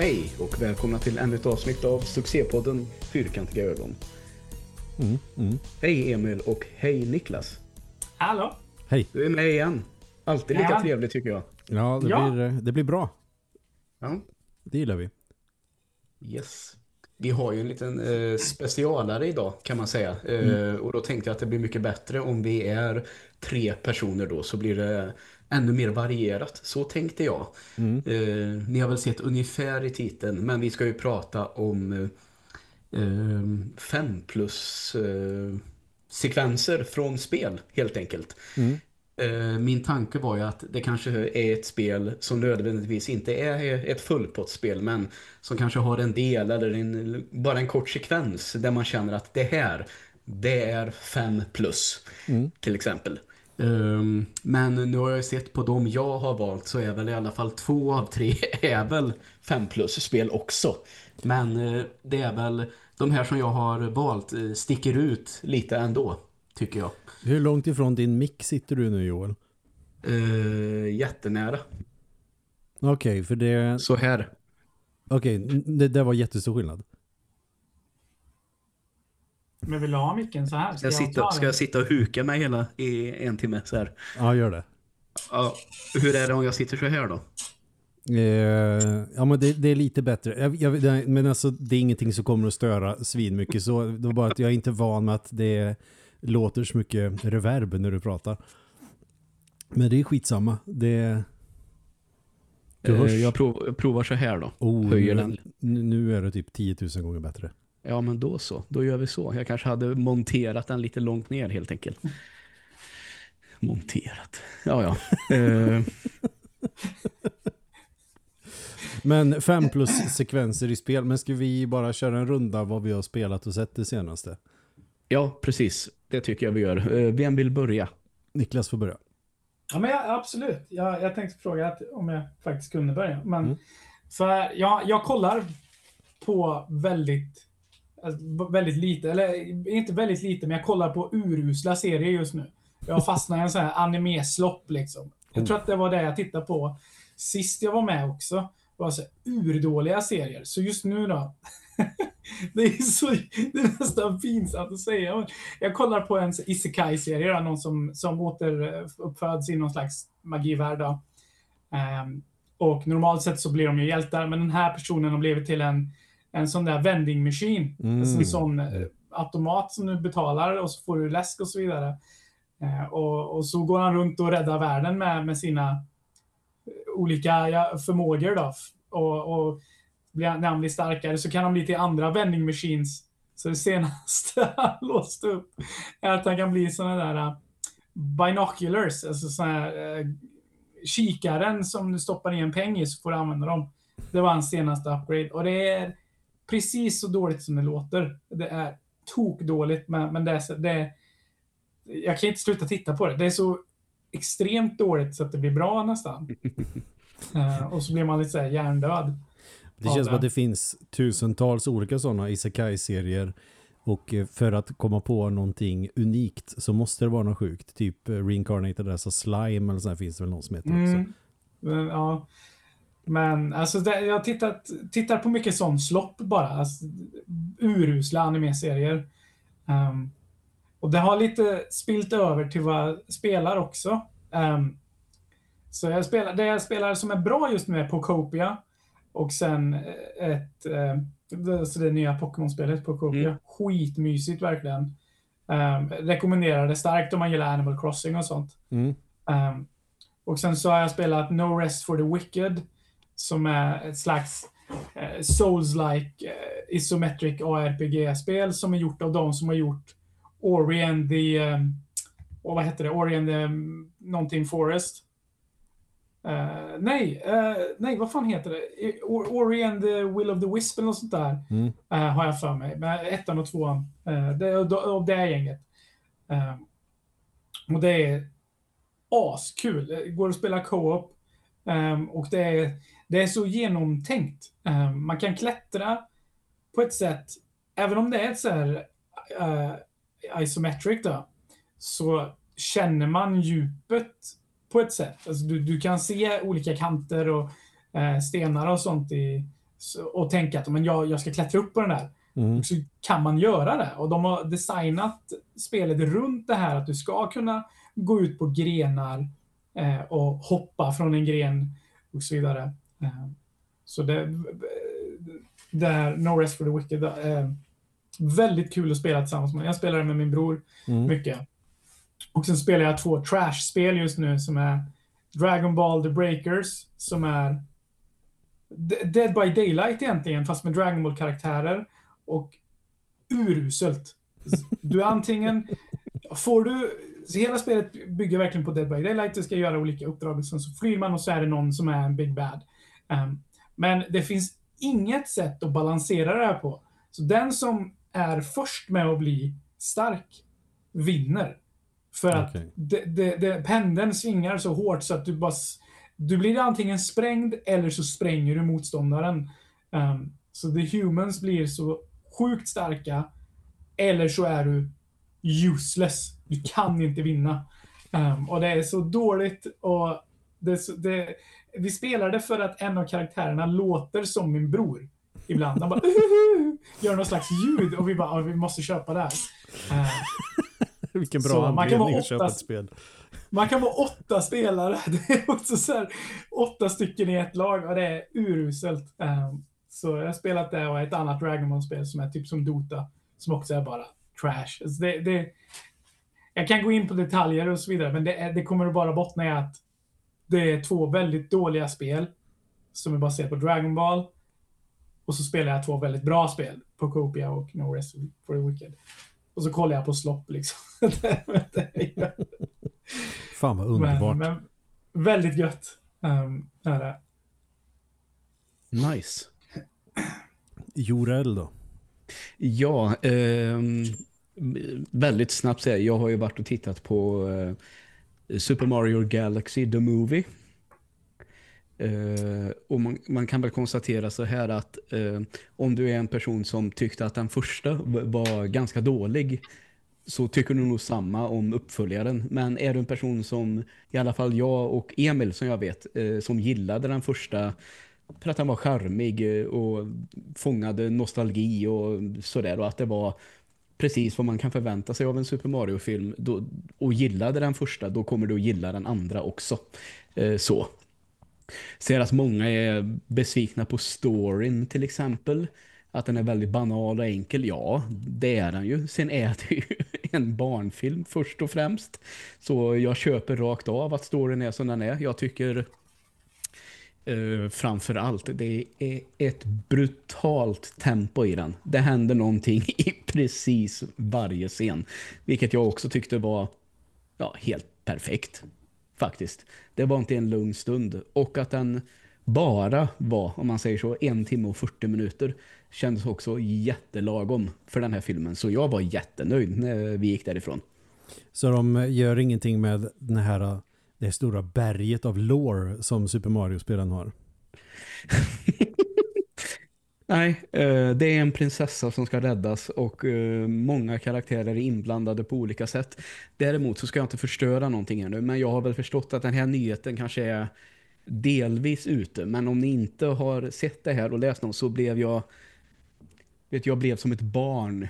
Hej och välkomna till ännu ett avsnitt av succépodden Fyrkantiga ögon. Mm, mm. Hej Emil och hej Niklas. Hallå? Hej. Du är med igen. Alltid lika Ja. trevligt tycker jag. Ja, det, Ja. Blir, eh, det blir bra. Ja. Det gillar vi. Yes. Vi har ju en liten eh, specialare idag kan man säga. Eh, Och då tänkte jag att det blir mycket bättre om vi är tre personer då så blir det ännu mer varierat. Så tänkte jag. Mm. Eh, ni har väl sett ungefär i titeln men vi ska ju prata om eh, eh, fem plus eh, sekvenser från spel helt enkelt. Mm. Eh, Min tanke var ju att det kanske är ett spel som nödvändigtvis inte är ett fullpottspel men som kanske har en del eller en, bara en kort sekvens där man känner att det här, det är 5 plus Mm. till exempel. Ehm, Men nu har jag sett på dem jag har valt så är väl i alla fall två av tre är väl 5 plus spel också. Men eh, det är väl de här som jag har valt eh, sticker ut lite ändå tycker jag. Hur långt ifrån din mick sitter du nu Joel? Uh, jättenära. Okej, för det... Så här. Okej, n- det, det var jättestor skillnad. Men vill du ha micken så här? Ska jag, ta sitta, ska jag sitta och huka mig hela i en timme så här? Ja, gör det. Ja, hur är det om jag sitter så här då? Eh, ja, men det, det är lite bättre. Jag, jag, men alltså, det är ingenting som kommer att störa svin mycket. Så det var bara att jag är inte van med att det låter så mycket reverb när du pratar. Men det är skitsamma. Det... Du hörs. Eh, jag prov, jag provar så här då. Oh, höjer nu, den. nu är det typ 10 000 gånger bättre. Ja, men då så. Då gör vi så. Jag kanske hade monterat den lite långt ner helt enkelt. Monterat. Ja, ja. Men fem plus sekvenser i spel. Men ska vi bara köra en runda vad vi har spelat och sett det senaste? ja, precis. Det tycker jag vi gör. Eh, vem vill börja? Niklas får börja. Ja, men jag, absolut. Jag, jag tänkte fråga att, om jag faktiskt kunde börja. Men Mm. för jag, jag kollar på väldigt, Alltså, väldigt lite, eller eh, inte väldigt lite, men jag kollar på urusla serier just nu. Jag har fastnat i en sån här anime-slopp liksom. Jag tror att det var det jag tittade på sist jag var med också. Det var så urdåliga serier. Så just nu då. det är så, det är nästan pinsamt att säga. Jag kollar på en isekai-serie, någon som, som återuppföds eh, i någon slags magivärld. Um, och normalt sett så blir de ju hjältar, men den här personen har blivit till en, en sån där vending machine. Mm. Alltså en sån eh, automat som du betalar och så får du läsk och så vidare. Eh, och, och så går han runt och räddar världen med, med sina olika ja, förmågor. Då. Och, och när han blir starkare så kan han bli till andra vending machines. Så det senaste han låst upp är att han kan bli såna där uh, binoculars, alltså såna här uh, kikaren som du stoppar i en peng i så får du använda dem. Det var hans senaste upgrade. Och det är precis så dåligt som det låter. Det är tokdåligt, men, men det är, så- det är... Jag kan inte sluta titta på det. Det är så extremt dåligt så att det blir bra nästan. Eh, och så blir man lite såhär hjärndöd. Det känns som att det finns tusentals olika sådana isekai-serier och eh, för att komma på någonting unikt så måste det vara något sjukt. Typ eh, Reincarnated, alltså Slime eller så här finns det väl någon som heter också. Mm. Men, ja. Men alltså, det, jag tittat, tittar på mycket sån slopp bara. Alltså, urusla anime-serier. Ehm, och det har lite spilt över till vad jag spelar också. Ehm, så jag spelar, det jag spelar som är bra just nu är Pokopia. Och sen eh, ett, eh, det, alltså det nya Pokémon-spelet Pokopia. Mm. Skitmysigt verkligen. Um, rekommenderar det starkt om man gillar Animal Crossing och sånt. Mm. Ehm, och sen så har jag spelat No Rest for the Wicked. Som är ett slags eh, Souls-like eh, isometric ARPG-spel som är gjort av de som har gjort Ori and the... Um, och vad heter det? Ori and the um, någonting Forest. Eh, nej, eh, nej, vad fan heter det? Or- Ori and the Will of the Wisp eller något sånt där. Mm. eh, har jag för mig. Med ettan och tvåan. Uh, det, och det är gänget. Eh, och det är askul. Det går att spela co-op. ehm, och det är, det är så genomtänkt. Ehm, man kan klättra på ett sätt, även om det är ett så här uh, isometric då, så känner man djupet på ett sätt. Alltså du, du kan se olika kanter och eh, stenar och sånt i, och tänka att men jag, jag ska klättra upp på den där. Mm. Så kan man göra det. Och de har designat spelet runt det här att du ska kunna gå ut på grenar eh, och hoppa från en gren och så vidare. Eh, så det, det är No Rest for the Wicked. Eh, väldigt kul att spela tillsammans med. Jag spelar det med min bror Mm. mycket. Och sen spelar jag två trash-spel just nu som är Dragon Ball The Breakers som är Dead by Daylight egentligen, fast med Dragon Ball-karaktärer. Och uruselt. Du är antingen... Får du... Hela spelet bygger verkligen på Dead by Daylight. Du ska göra olika uppdrag och sen så flyr man och så är det någon som är en big bad. Um, men det finns inget sätt att balansera det här på. Så den som är först med att bli stark vinner. För att det, det, det, pendeln svingar så hårt så att du bara... Du blir antingen sprängd eller så spränger du motståndaren. Um, så the humans blir så sjukt starka. Eller så är du useless. Du kan inte vinna. Um, och det är så dåligt och det, är så- det, vi spelade för att en av karaktärerna låter som min bror. Ibland. Han bara gör någon slags ljud och vi bara, "Ja, vi måste köpa det här. Uh, Vilken bra Så, man kan anledning vara att köpa åtta- ett spel. man kan vara åtta spelare. Det är också så här, åtta stycken i ett lag och det är uruselt. Um, så jag har spelat det och ett annat Dragon Ball-spel som är typ som Dota. Som också är bara trash. Alltså det, det, jag kan gå in på detaljer och så vidare, men det, det kommer att bara bottna i att det är två väldigt dåliga spel som är baserat på Dragon Ball. Och så spelar jag två väldigt bra spel, Pokopia och No Rest for the Wicked. Och så kollar jag på slopp liksom. Fan vad underbart. men, men väldigt gött. Um, är det. Nice. Jorel då? Ja, ehm, väldigt snabbt säga. Jag har ju varit och tittat på eh, Super Mario Galaxy The Movie. Uh, och man, man kan väl konstatera så här att uh, om du är en person som tyckte att den första var ganska dålig så tycker du nog samma om uppföljaren. Men är du en person som i alla fall jag och Emil som jag vet uh, som gillade den första för att den var charmig och fångade nostalgi och sådär och att det var precis vad man kan förvänta sig av en Super Mario-film och gillade den första, då kommer du att gilla den andra också. Eh, så. Ser att många är besvikna på storyn till exempel. Att den är väldigt banal och enkel. Ja, det är den ju. Sen är det ju en barnfilm först och främst. Så jag köper rakt av att storyn är som den är. Jag tycker Uh, framför allt det är ett brutalt tempo i den. Det händer någonting i precis varje scen. Vilket jag också tyckte var ja, helt perfekt. Faktiskt. Det var inte en lugn stund. Och att den bara var, om man säger så, en timme och 40 minuter kändes också jättelagom för den här filmen. Så jag var jättenöjd när vi gick därifrån. Så de gör ingenting med den här, det stora berget av lore som Super Mario-spelen har. Nej, eh, det är en prinsessa som ska räddas och eh, många karaktärer är inblandade på olika sätt. Däremot så ska jag inte förstöra någonting ännu, men jag har väl förstått att den här nyheten kanske är delvis ute. Men om ni inte har sett det här och läst något så blev jag vet jag blev som ett barn.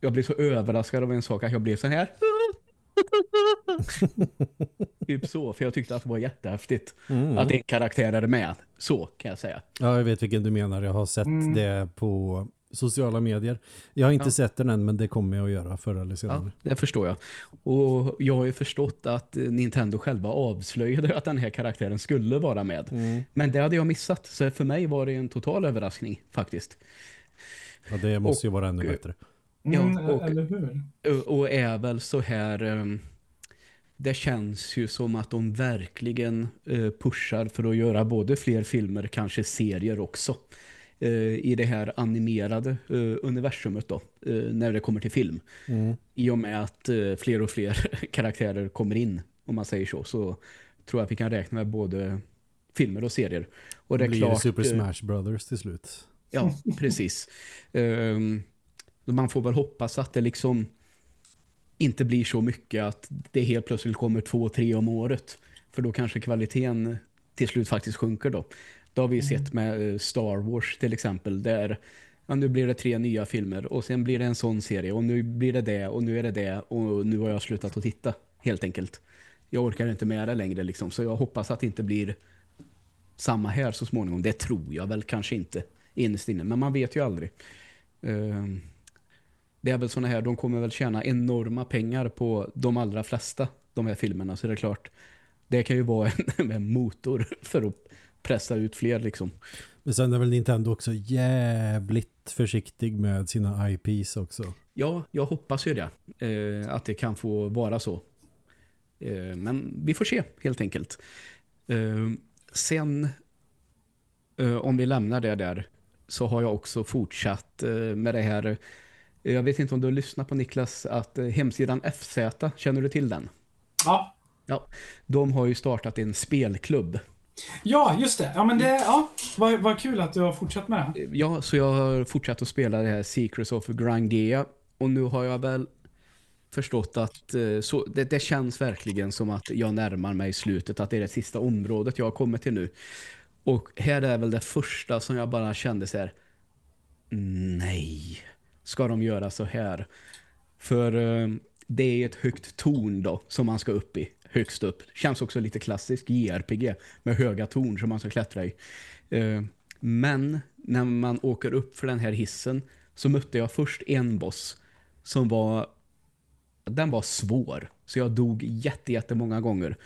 Jag blev så överraskad av en sak att jag blev så här. typ så, för jag tyckte att det var jättehäftigt Mm. att en karaktär är med. Så kan jag säga. Ja, jag vet vilken du menar. Jag har sett Mm. det på sociala medier. Jag har inte Ja. sett den än, men det kommer jag att göra förr eller senare. Ja, det förstår jag. Och jag har ju förstått att Nintendo själva avslöjade att den här karaktären skulle vara med. Mm. Men det hade jag missat. Så för mig var det en total överraskning faktiskt. Ja, det måste ju Och- vara ännu bättre. Mm, Ja, och- eller hur? Och- Och är väl så här... ehm, Det känns ju som att de verkligen eh, pushar för att göra både fler filmer, kanske serier också. eh, I det här animerade eh, universumet då, när det kommer till film. Mm. i och med att fler och fler karaktärer kommer in, om man säger så, så tror jag att vi kan räkna med både filmer och serier. Och det är blir klart, Super Smash Brothers till slut. Ja, precis. Ehm, man får väl hoppas att det liksom inte blir så mycket att det helt plötsligt kommer två, tre om året. För då kanske kvaliteten till slut faktiskt sjunker då. Det har vi ju sett med eh, Star Wars till exempel där ja, nu blir det tre nya filmer och sen blir det en sån serie och nu blir det det och nu är det det och nu har jag slutat att titta helt enkelt. Jag orkar inte med det längre liksom så jag hoppas att det inte blir samma här så småningom. Det tror jag väl kanske inte innerst inne men man vet ju aldrig. Uh, det är väl såna här, de kommer väl tjäna enorma pengar på de allra flesta de här filmerna så det är klart det kan ju vara en, en motor för att pressa ut fler liksom. Men sen är väl Nintendo också jävligt försiktig med sina IPs också. Ja, jag hoppas ju det. Eh, att det kan få vara så. Eh, men vi får se helt enkelt. Eh, sen eh, om vi lämnar det där så har jag också fortsatt eh, med det här. Jag vet inte om du har lyssnat på Niklas att eh, hemsidan FZ, känner du till den? Ja. Ja, de har ju startat en spelklubb Ja, just det. Ja, men det, ja, vad, vad kul att du har fortsatt med det. Ja, så jag har fortsatt att spela det här Secrets of Grangea. Och nu har jag väl förstått att eh, så, det, det, känns verkligen som att jag närmar mig slutet. Att det är det sista området jag har kommit till nu. Och här är väl det första som jag bara kände så här. Nej, ska de göra så här? För eh, det är ett högt torn då som man ska upp i högst upp. Känns också lite klassisk JRPG med höga torn som man ska klättra i. Eh, men när man åker upp för den här hissen så mötte jag först en boss som var den var svår. Så jag dog jätte, jättemånga gånger.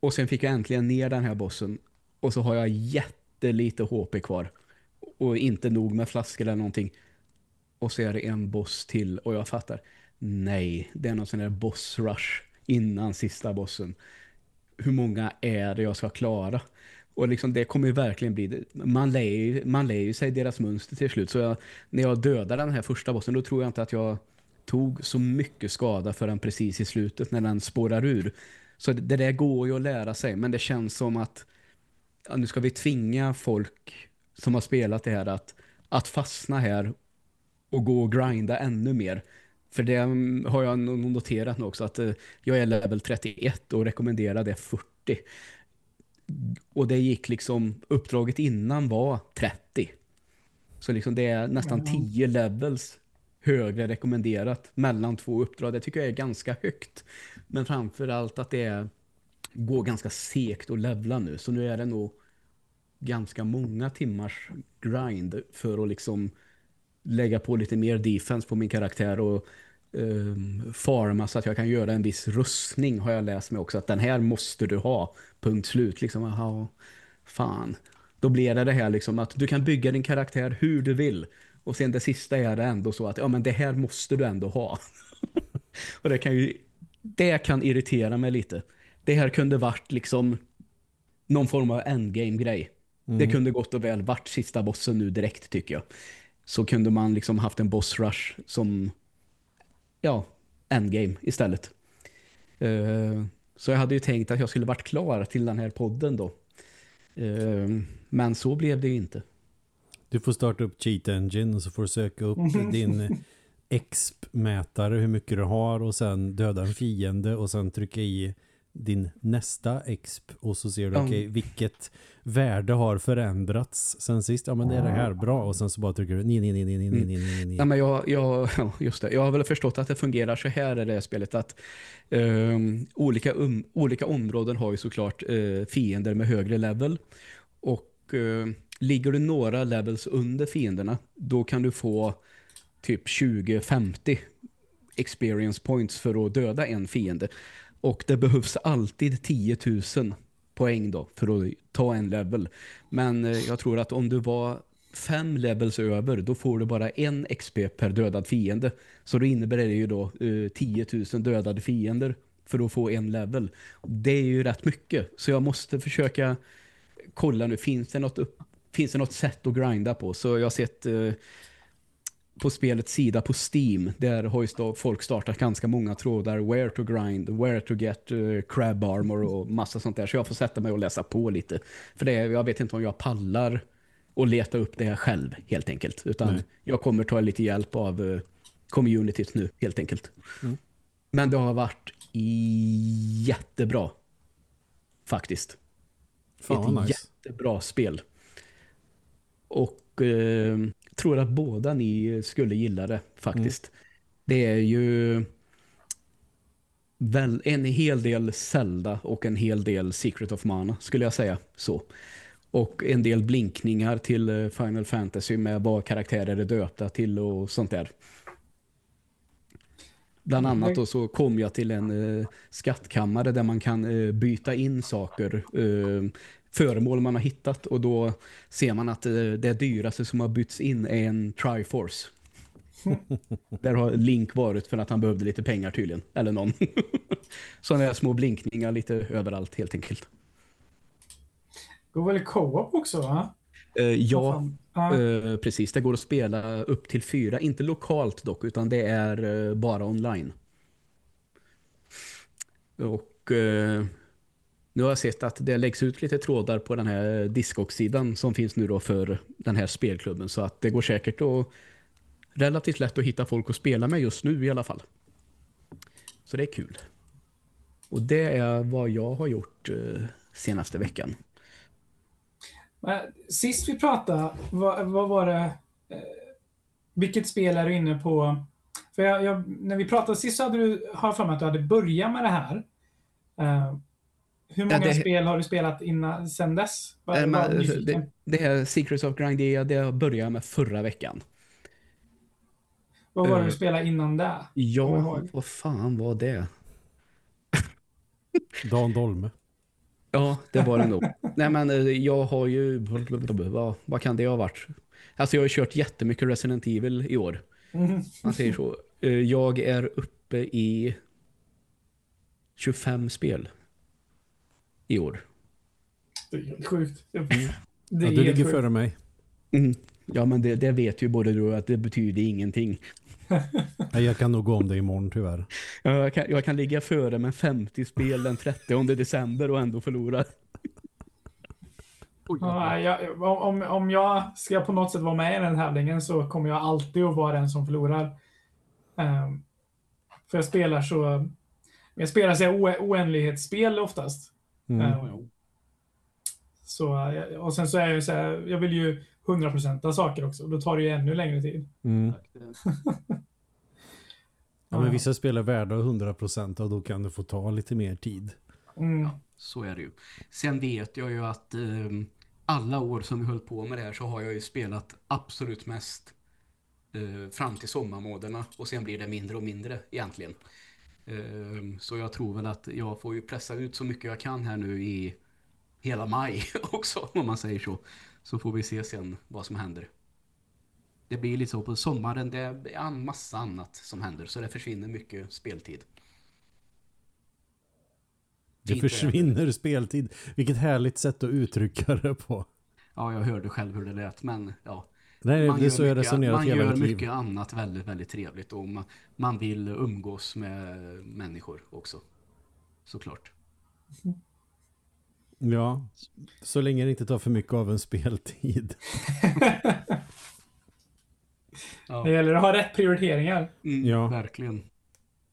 Och sen fick jag äntligen ner den här bossen. Och så har jag jättelite HP kvar. Och inte nog med flaskor eller någonting. Och så är det en boss till. Och jag fattar. Nej, det är någon sån där boss rush innan sista bossen. Hur många är det jag ska klara? Och liksom det kommer ju verkligen bli, man lär, man lär ju sig deras mönster till slut. Så jag, när jag dödade den här första bossen då tror jag inte att jag tog så mycket skada förrän precis i slutet när den spårar ur. Så det, det där går ju att lära sig. Men det känns som att ja, nu ska vi tvinga folk som har spelat det här att, att fastna här och gå och grinda ännu mer. För det har jag noterat nu också att eh, jag är level 31 och rekommenderar det 40. Och det gick liksom, uppdraget innan var 30. Så liksom det är nästan 10 levels högre rekommenderat mellan två uppdrag. Det tycker jag är ganska högt. Men framförallt att det är, går ganska sekt att levla nu. Så nu är det nog ganska många timmars grind för att liksom lägga på lite mer defense på min karaktär och um, farma så att jag kan göra en viss rustning har jag läst mig också. Att den här måste du ha. Punkt slut. Liksom, aha, fan. Då blir det det här liksom att du kan bygga din karaktär hur du vill. Och sen det sista är det ändå så att ja men det här måste du ändå ha. och det kan ju det kan irritera mig lite. Det här kunde varit liksom någon form av endgame-grej. Mm. Det kunde gott och väl varit sista bossen nu direkt tycker jag så kunde man liksom haft en boss rush som ja, endgame istället. Uh, så jag hade ju tänkt att jag skulle varit klar till den här podden då. Uh, men så blev det ju inte. Du får starta upp Cheat Engine och så får du söka upp din exp-mätare, hur mycket du har och sen döda en fiende och sen trycka i din nästa exp och så ser du mm. okay, vilket värde har förändrats sen sist. Ja men det är det här bra och sen så bara trycker du nej nej nej nej nej nej nej. nej. Ja, men jag, jag, just det. jag har väl förstått att det fungerar så här i det här spelet att um, olika, um, olika områden har ju såklart uh, fiender med högre level och uh, ligger du några levels under fienderna då kan du få typ 20-50 experience points för att döda en fiende. Och det behövs alltid 10 000 poäng då för att ta en level. Men eh, jag tror att om du var fem levels över då får du bara en XP per dödad fiende. Så då innebär det ju då uh, 10 000 dödade fiender för att få en level. Det är ju rätt mycket. Så jag måste försöka kolla nu, finns det något, upp, finns det något sätt att grinda på? Så jag har sett uh, på spelets sida på Steam. Där har ju folk startat ganska många trådar. Where to grind, where to get uh, crab armor och massa sånt där. Så jag får sätta mig och läsa på lite. För det, jag vet inte om jag pallar och leta upp det själv helt enkelt. Utan Nej. jag kommer ta lite hjälp av uh, communityt nu helt enkelt. Mm. Men det har varit jättebra. Faktiskt. Fan ett nice. jättebra spel. Och eh, tror att båda ni skulle gilla det faktiskt. Det är ju väl en hel del Zelda och en hel del Secret of Mana skulle jag säga så. Och en del blinkningar till eh, Final Fantasy med vad karaktärer är döpta till och sånt där. Bland Mm, annat då så kom jag till en eh, skattkammare där man kan eh, byta in saker, eh, föremål man har hittat och då ser man att eh, det dyraste som har bytts in är en Triforce. där har Link varit för att han behövde lite pengar tydligen, eller någon. Sådana där små blinkningar lite överallt helt enkelt. Går väl co-op också va? Eh, ja, eh, precis. Det går att spela upp till fyra, inte lokalt dock, utan det är eh, bara online. Och eh, nu har jag sett att det läggs ut lite trådar på den här Discog-sidan som finns nu då för den här spelklubben. Så att det går säkert att relativt lätt att hitta folk att spela med just nu i alla fall. Så det är kul. Och det är vad jag har gjort eh, senaste veckan. Sist vi pratade, vad, vad var det? Eh, vilket spel är du inne på? För jag, jag, när vi pratade sist så hade du, har jag för mig att du hade börjat med det här. Eh, hur många det- spel har du spelat innan, sen dess? Vad men, nyfiken. det, det här Secrets of Grandia, det började jag med förra veckan. Vad var det du eh, spelade innan det? Ja, vad fan var det? Dan Dolme. Ja, det var det nog. Nej men eh, jag har ju, vad, vad kan det ha varit? Alltså jag har kört jättemycket Resident Evil i år. Mm. Man säger så. Eh, Jag är uppe i 25 spel i år. Det är helt sjukt. Det, det Ja, är du ligger sjukt. före mig. Mm. Ja men det, det vet ju både du och att det betyder ingenting. Jag kan nog gå om det imorgon tyvärr. Jag kan, jag kan ligga före med 50 spel den 30 december och ändå förlora. Ja, jag, om, om jag ska på något sätt vara med i den här tävlingen så kommer jag alltid att vara den som förlorar. Ehm, för jag spelar så... Jag spelar så oändlighetsspel oftast. Mm. Ehm, så, eh, och sen så är jag ju så här, jag vill ju 100% saker också. Då tar det ju ännu längre tid. Mm. Ja, men Ja. vissa spel är värda 100% och då kan det få ta lite mer tid. Mm. Så är det ju. Sen vet jag ju att ehm, alla år som vi höll på med det här så har jag ju spelat absolut mest eh, fram till sommarmånaderna och sen blir det mindre och mindre egentligen. Ehm, så jag tror väl att jag får ju pressa ut så mycket jag kan här nu i hela maj också om man säger så. Så får vi se sen vad som händer. Det blir lite så på sommaren, det är en massa annat som händer så det försvinner mycket speltid. Det försvinner speltid. Vilket härligt sätt att uttrycka det på. Ja, jag hörde själv hur det lät, men ja. Nej, det är så jag mycket- resonerat man hela gör mitt liv. mycket annat väldigt, väldigt trevligt och man, man vill umgås med människor också. Såklart. Ja, så länge det inte tar för mycket av en speltid. Ja, Det gäller att ha rätt prioriteringar. mm, Ja. verkligen.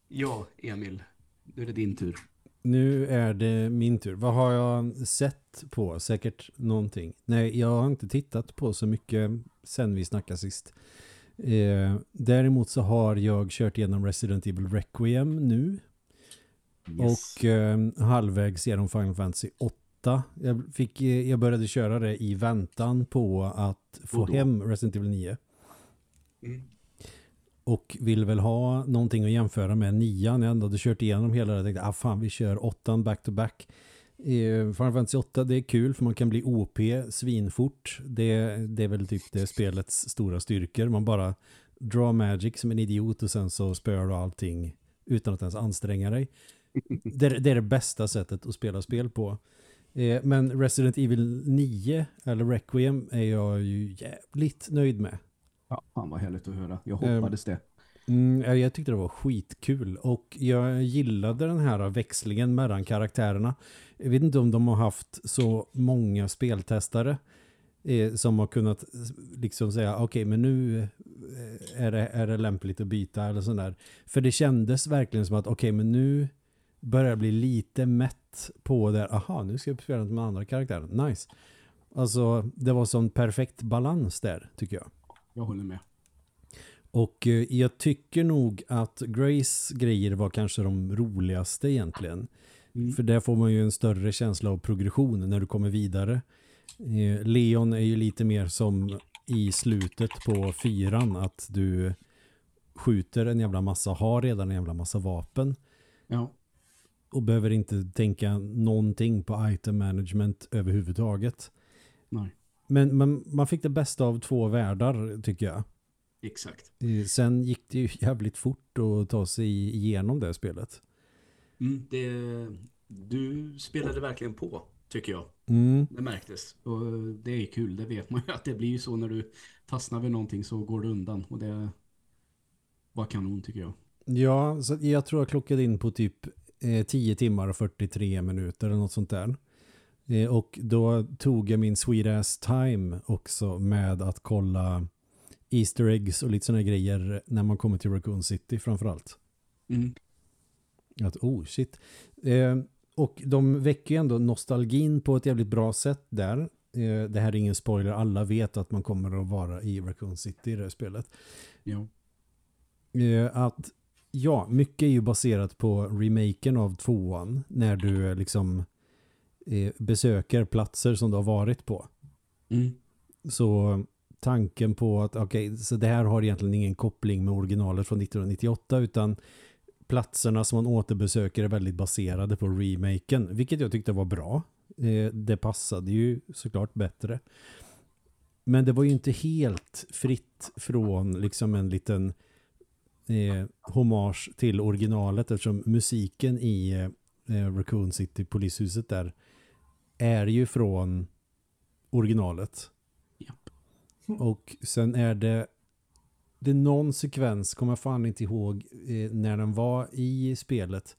Ja, Emil. Nu är det din tur. Nu är det min tur. Vad har jag sett på? Säkert någonting. Nej, jag har inte tittat på så mycket sen vi snackade sist. Eh, däremot så har jag kört igenom Resident Evil Requiem nu. Och eh, halvvägs genom Final Fantasy 8. Jag, fick, eh, jag började köra det i väntan på att få hem Resident Evil 9. Mm. Och vill väl ha någonting att jämföra med nian. Jag ändå hade kört igenom hela det. Jag tänkte, ah fan vi kör åttan back to back. Eh, Final Fantasy 8 det är kul för man kan bli OP svinfort. Det, det är väl typ det spelets stora styrkor. Man bara drar magic som en idiot och sen så spöar du allting utan att ens anstränga dig. Det, är- det är det bästa sättet att spela spel på. Eh, men Resident Evil 9 eller Requiem är jag ju jävligt nöjd med. Ja, fan vad härligt att höra. Jag Ehm, hoppades det. Mm, ja, jag tyckte det var skitkul och jag gillade den här växlingen mellan karaktärerna. Jag vet inte om de har haft så många speltestare eh, som har kunnat liksom säga okej men nu eh, är det, är det lämpligt att byta eller sådär. För det kändes verkligen som att okej men nu börjar bli lite mätt på där, aha nu ska jag spela med andra karaktärer, nice. Alltså det var sån perfekt balans där tycker jag. Jag håller med. Och eh, jag tycker nog att Grace grejer var kanske de roligaste egentligen. Mm. För där får man ju en större känsla av progression när du kommer vidare. Eh, Leon är ju lite mer som i slutet på fyran att du skjuter en jävla massa, har redan en jävla massa vapen Ja. och behöver inte tänka någonting på item management överhuvudtaget. Nej. Men man, man fick det bästa av två världar tycker jag. Exakt. Eh, Sen gick det ju jävligt fort att ta sig igenom det spelet. Mm, det, du spelade verkligen på, tycker jag. Mm. Det märktes. Och det är kul, det vet man ju att det blir ju så när du fastnar vid någonting så går du undan. Och det var kanon tycker jag. Ja, så jag tror jag klockade in på typ eh, 10 timmar och 43 minuter eller något sånt där. Eh, och då tog jag min sweet ass time också med att kolla Easter eggs och lite sådana grejer när man kommer till Raccoon City framförallt. Mm. Att, oh shit. Eh, och de väcker ju ändå nostalgin på ett jävligt bra sätt där. Eh, det här är ingen spoiler, alla vet att man kommer att vara i Raccoon City i det här spelet. Ja. Eh, att ja, mycket är ju baserat på remaken av tvåan när du eh, liksom besöker platser som du har varit på. Mm. Så tanken på att okej, så det här har egentligen ingen koppling med originalet från 1998 utan platserna som man återbesöker är väldigt baserade på remaken, vilket jag tyckte var bra. Eh, det passade ju såklart bättre. Men det var ju inte helt fritt från liksom en liten eh, hommage till originalet eftersom musiken i eh, Raccoon City polishuset där är ju från originalet. Japp. Och sen är det det är någon sekvens, kommer jag fan inte ihåg eh, när den var i spelet.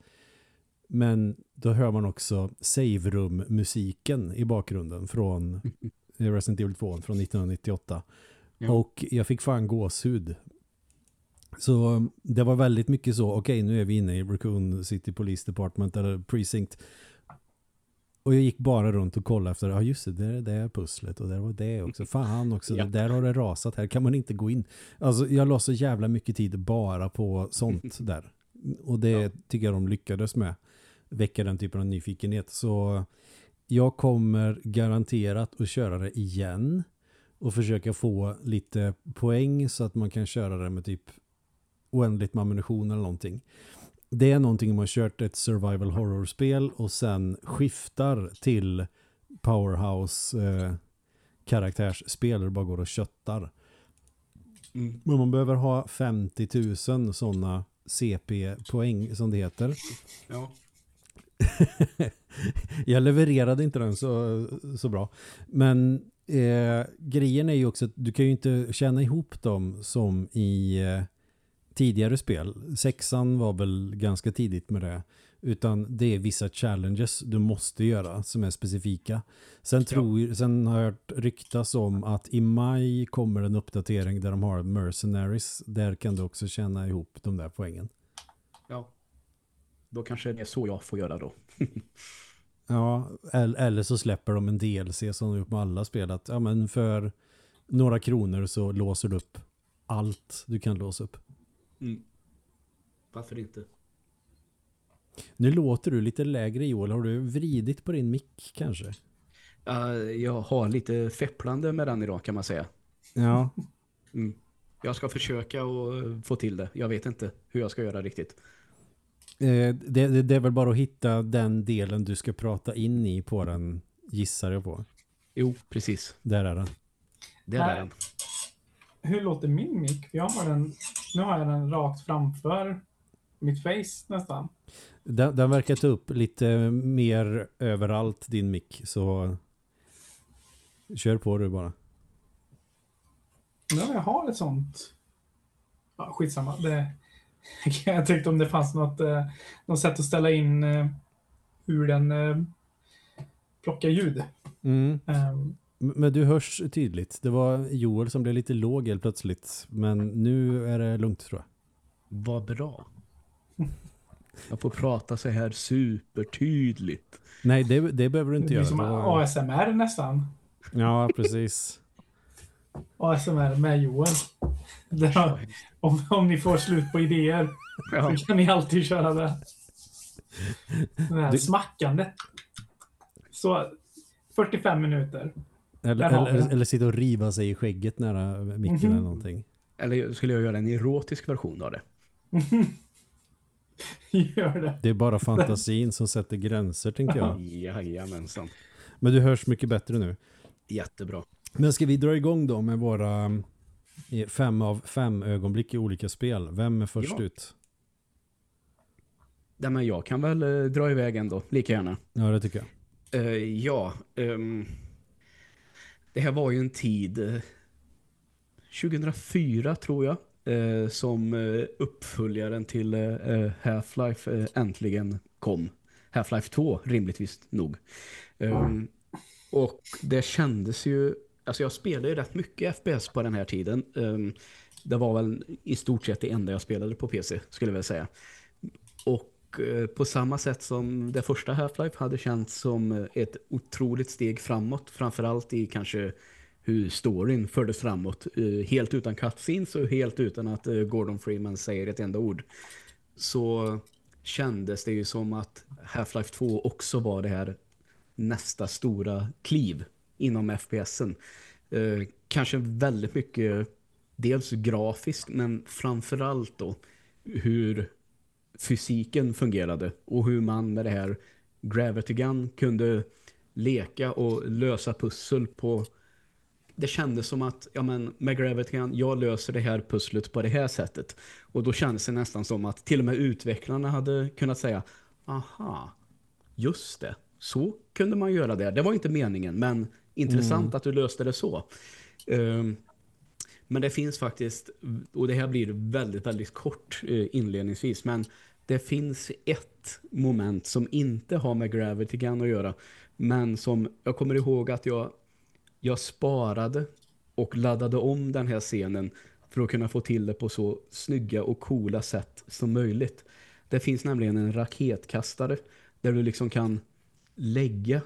Men då hör man också save room musiken i bakgrunden från Resident Evil 2 från 1998. Ja. Och jag fick fan gåshud. Så det var väldigt mycket så, okej nu är vi inne i Raccoon City Police Department eller Precinct. Och jag gick bara runt och kollade efter, ja just det, det är det här pusslet och där var det också. Fan också, Ja. där har det rasat, här kan man inte gå in. Alltså jag la så jävla mycket tid bara på sånt där. Och det Ja. tycker jag de lyckades med. Väcka den typen av nyfikenhet. Så jag kommer garanterat att köra det igen. Och försöka få lite poäng så att man kan köra det med typ oändligt med ammunition eller någonting. Det är någonting man kört ett survival horror-spel och sen skiftar till powerhouse eh, karaktärsspel där det bara går och köttar. Mm. Men man behöver ha 50 000 sådana CP-poäng som det heter. Ja. Jag levererade inte den så, så bra. Men eh, grejen är ju också att du kan ju inte tjäna ihop dem som i eh, tidigare spel. Sexan var väl ganska tidigt med det. Utan det är vissa challenges du måste göra som är specifika. Sen, tror, sen har jag hört ryktas om att i maj kommer en uppdatering där de har mercenaries. Där kan du också tjäna ihop de där poängen. ja. Då kanske det är så jag får göra då. Ja, eller, så släpper de en DLC som de gjort med alla spel. Att, ja, men för några kronor så låser du upp allt du kan låsa upp. Mm. Varför inte? Nu låter du lite lägre Joel. Har du vridit på din mick kanske? Uh, jag har lite fepplande med den idag kan man säga. Ja. Mm. Jag ska försöka och få till det. Jag vet inte hur jag ska göra riktigt. Eh, det, det, det är väl bara att hitta den delen du ska prata in i på den, gissar jag på. Jo, precis. Där är den. Det är den. Hur låter min mick? Jag har den, nu har jag den rakt framför mitt face nästan. den. Den verkar ta upp lite mer överallt din mick. Så kör på du bara. Ja, jag har ett sånt. Ja, skitsamma. Det, jag tänkte om det fanns något, eh, något sätt att ställa in eh, hur den eh, plockar ljud. Mm. Ehm, Men du hörs tydligt. Det var Joel som blev lite låg helt plötsligt. Men nu är det lugnt tror jag. Vad bra. Jag får prata så här supertydligt. Nej, det, det behöver du Det inte blir göra. som Det var- ASMR nästan. Ja, precis. ASMR med Joel. Där, om, om ni får slut på idéer Ja. så kan ni alltid köra det. Det här Du- smackandet. Så 45 minuter. Eller, eller, eller sitta och riva sig i skägget nära micken Mhm. eller någonting. Eller skulle jag göra en erotisk version av det? Gör det. Det är bara fantasin som sätter gränser, tänker jag. Jajamensan. Men du hörs mycket bättre nu. Jättebra. Men ska vi dra igång då med våra eh, fem av fem ögonblick i olika spel? Vem är först Ja. ut? Nej, men jag kan väl eh, dra iväg ändå, lika gärna. Ja, det tycker jag. Eh, ja, ehm, det här var ju en tid, eh, 2004 tror jag, eh, som eh, uppföljaren till eh, eh, Half-Life eh, äntligen kom. Half-Life 2, rimligtvis nog. Ehm, och det kändes ju, alltså jag spelade ju rätt mycket FPS på den här tiden. Ehm, det var väl i stort sett det enda jag spelade på PC, skulle jag väl säga. Och eh, Eh, på samma sätt som det första Half-Life hade känts som ett otroligt steg framåt. Framförallt i kanske hur storyn fördes framåt. Eh, helt utan cutscenes och helt utan att eh, Gordon Freeman säger ett enda ord. Så kändes det ju som att Half-Life 2 också var det här nästa stora kliv inom FPSen. Kanske väldigt mycket dels grafiskt men framförallt då hur fysiken fungerade och hur man med det här Gravity Gun kunde leka och lösa pussel på det kändes som att ja men med Gravity Gun, jag löser det här pusslet på det här sättet. Och då kändes det nästan som att till och med utvecklarna hade kunnat säga aha, just det, så kunde man göra det. Det var inte meningen, men intressant att du löste det så. Ehm, men det finns faktiskt, och det här blir väldigt, väldigt kort eh, inledningsvis, men det finns ett moment som inte har med Gravity Gun att göra, men som jag kommer ihåg att jag, jag sparade och laddade om den här scenen för att kunna få till det på så snygga och coola sätt som möjligt. Det finns nämligen en raketkastare där du liksom kan lägga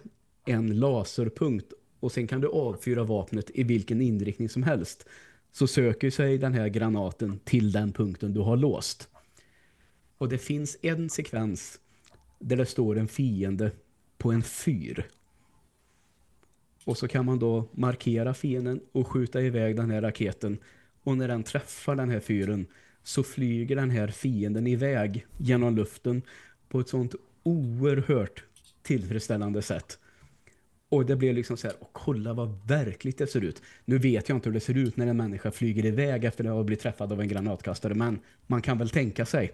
en laserpunkt och sen kan du avfyra vapnet i vilken inriktning som helst. Så söker sig den här granaten till den punkten du har låst. Och det finns en sekvens där det står en fiende på en fyr. Och så kan man då markera fienden och skjuta iväg den här raketen. Och när den träffar den här fyren så flyger den här fienden iväg genom luften på ett sånt oerhört tillfredsställande sätt. Och det blev liksom så här, och kolla vad verkligt det ser ut. Nu vet jag inte hur det ser ut när en människa flyger iväg efter att ha blivit träffad av en granatkastare, men man kan väl tänka sig.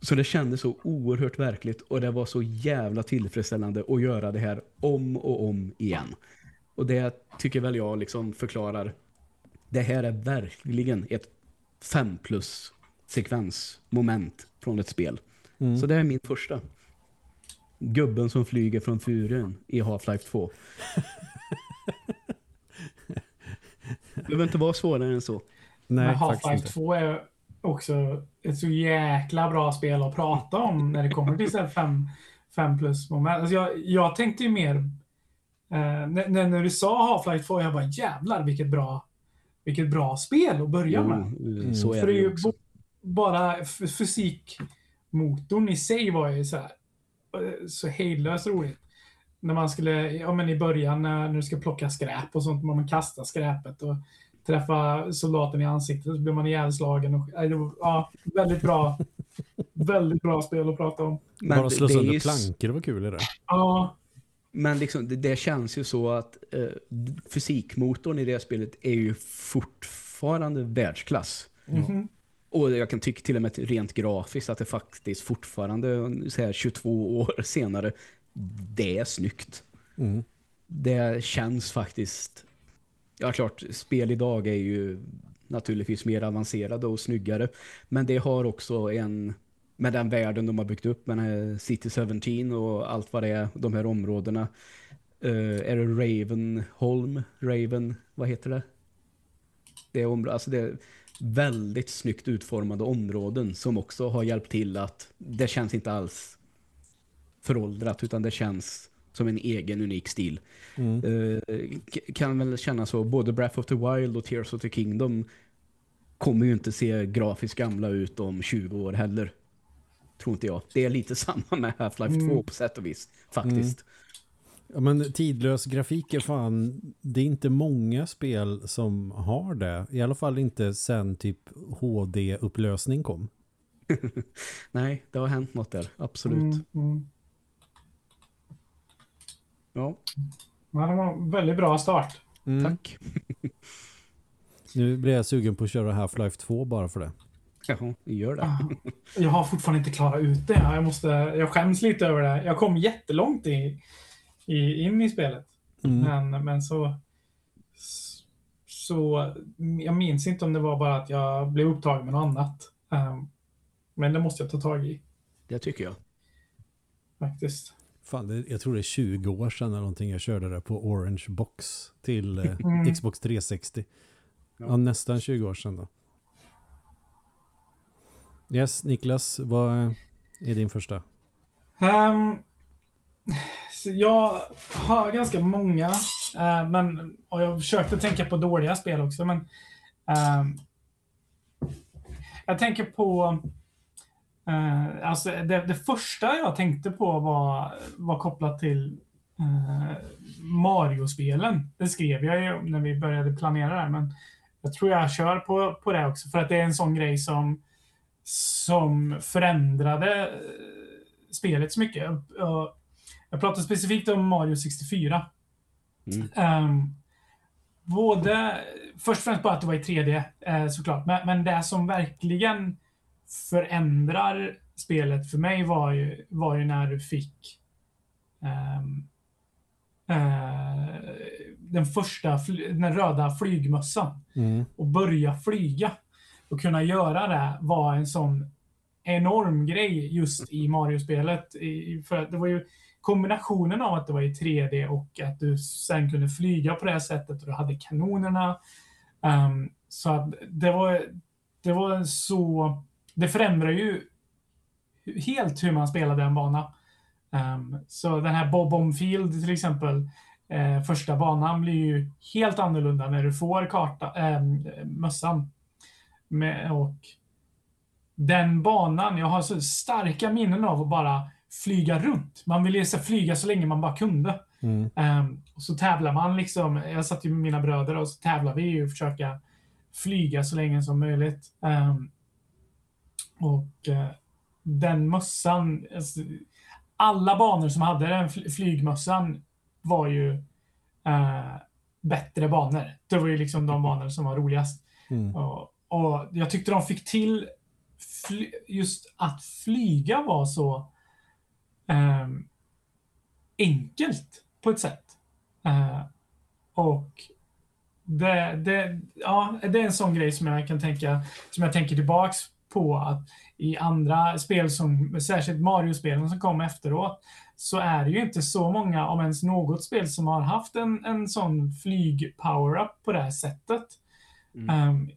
Så det kändes så oerhört verkligt och det var så jävla tillfredsställande att göra det här om och om igen. Och det tycker väl jag liksom förklarar det här är verkligen ett 5 plus sekvensmoment från ett spel. Så det är min första. Gubben som flyger från fyren i Half-Life 2. det behöver inte vara svårare än så. Nej, Men faktiskt Half-Life inte. 2 är också ett så jäkla bra spel att prata om när det kommer till 5 fem plus moment. Alltså jag, jag tänkte ju mer eh, när, när du sa Half-Life 2, jag bara jävlar vilket bra, vilket bra spel att börja med. Jo, så är För det ju också. bara fysikmotorn i sig var ju så här eh, så hejdlöst roligt. När man skulle, ja men i början när, när du ska plocka skräp och sånt, man kastar skräpet och träffa soldaten i ansiktet så blir man ihjälslagen. Och, var, ja, väldigt bra. väldigt bra spel att prata om. Men Bara slå sönder ju plankor, var kul i det. Ja, Men liksom, det, det känns ju så att eh, fysikmotorn i det spelet är ju fortfarande världsklass. mhm. Och jag kan tycka till och med rent grafiskt att det faktiskt fortfarande så här 22 år senare det är snyggt. Mm. Det känns faktiskt ja klart, spel idag är ju naturligtvis mer avancerade och snyggare men det har också en med den världen de har byggt upp med City 17 och allt vad det är, de här områdena. Uh, är det Ravenholm? Raven, vad heter det? Det är alltså det väldigt snyggt utformade områden som också har hjälpt till att det känns inte alls föråldrat utan det känns som en egen unik stil. Mm. Uh, kan väl känna så, både Breath of the Wild och Tears of the Kingdom kommer ju inte se grafiskt gamla ut om 20 år heller. Tror inte jag. Det är lite samma med Half-Life Mm. 2 på sätt och vis, faktiskt. Ja, men tidlös grafik är fan, det är inte många spel som har det. I alla fall inte sen typ HD-upplösning kom. Nej, det har hänt något där, absolut. Mm, mm. Ja, Ja, det var en väldigt bra start. Mm. tack. Nu blir jag sugen på att köra Half-Life 2 bara för det. Jaha, gör det. Ah, Jag har fortfarande inte klarat ut det. Jag, måste, jag skäms lite över det. Jag kom jättelångt i, i, in i spelet. Mm. Men, men så, så... Jag minns inte om det var bara att jag blev upptagen med något annat. Ehm, men det måste jag ta tag i, Det tycker jag. faktiskt. Fan, det, jag tror det är 20 år sedan eller någonting jag körde det på Orange Box till eh, Mm. Xbox 360. Ja. Ja. nästan 20 år sedan då. Yes, Niklas, vad är din första? Så jag har ganska många, eh, men, och jag försökte tänka på dåliga spel också, men ehm, jag tänker på eh, alltså det, det första jag tänkte på var, var kopplat till eh, Mario-spelen. Det skrev jag ju när vi började planera det här, men jag tror jag kör på, på det också, för att det är en sån grej som som förändrade eh, spelet så mycket. Och Jag pratar specifikt om Mario 64. Mm. Ehm, både, först och främst bara att det var i 3D eh, såklart, men, men det som verkligen förändrar spelet för mig var ju, var ju när du fick ehm, eh, den första, den röda flygmössan Mm. och börja flyga och kunna göra det var en sån enorm grej just i Mario-spelet. I- För att det var ju kombinationen av att det var i 3D och att du sen kunde flyga på det här sättet och du hade kanonerna. Ehm, så att det var, det var så... Det förändrar ju helt hur man spelade en bana. Ehm, så den här Bob On Field till exempel, eh, första banan blir ju helt annorlunda när du får karta, eh, mössan. Med, och den banan, jag har så starka minnen av att bara flyga runt. Man ville så flyga så länge man bara kunde. Mm. Ehm, och så tävlar man liksom, jag satt ju med mina bröder och så tävlar vi ju och försöka flyga så länge som möjligt. Ehm, och eh, den mössan, alltså, alla banor som hade den fl- flygmössan var ju eh, bättre banor. Det var ju liksom de banor som var roligast. Mm. Och, och jag tyckte de fick till just att flyga var så ehm, enkelt på ett sätt. Eh, och det, det, ja, det är en sån grej som jag kan tänka, som jag tänker tillbaks på att i andra spel som, särskilt Mario-spelen som kom efteråt, så är det ju inte så många, om ens något spel, som har haft en, en sån flyg-power-up på det här sättet. Mm. Ehm,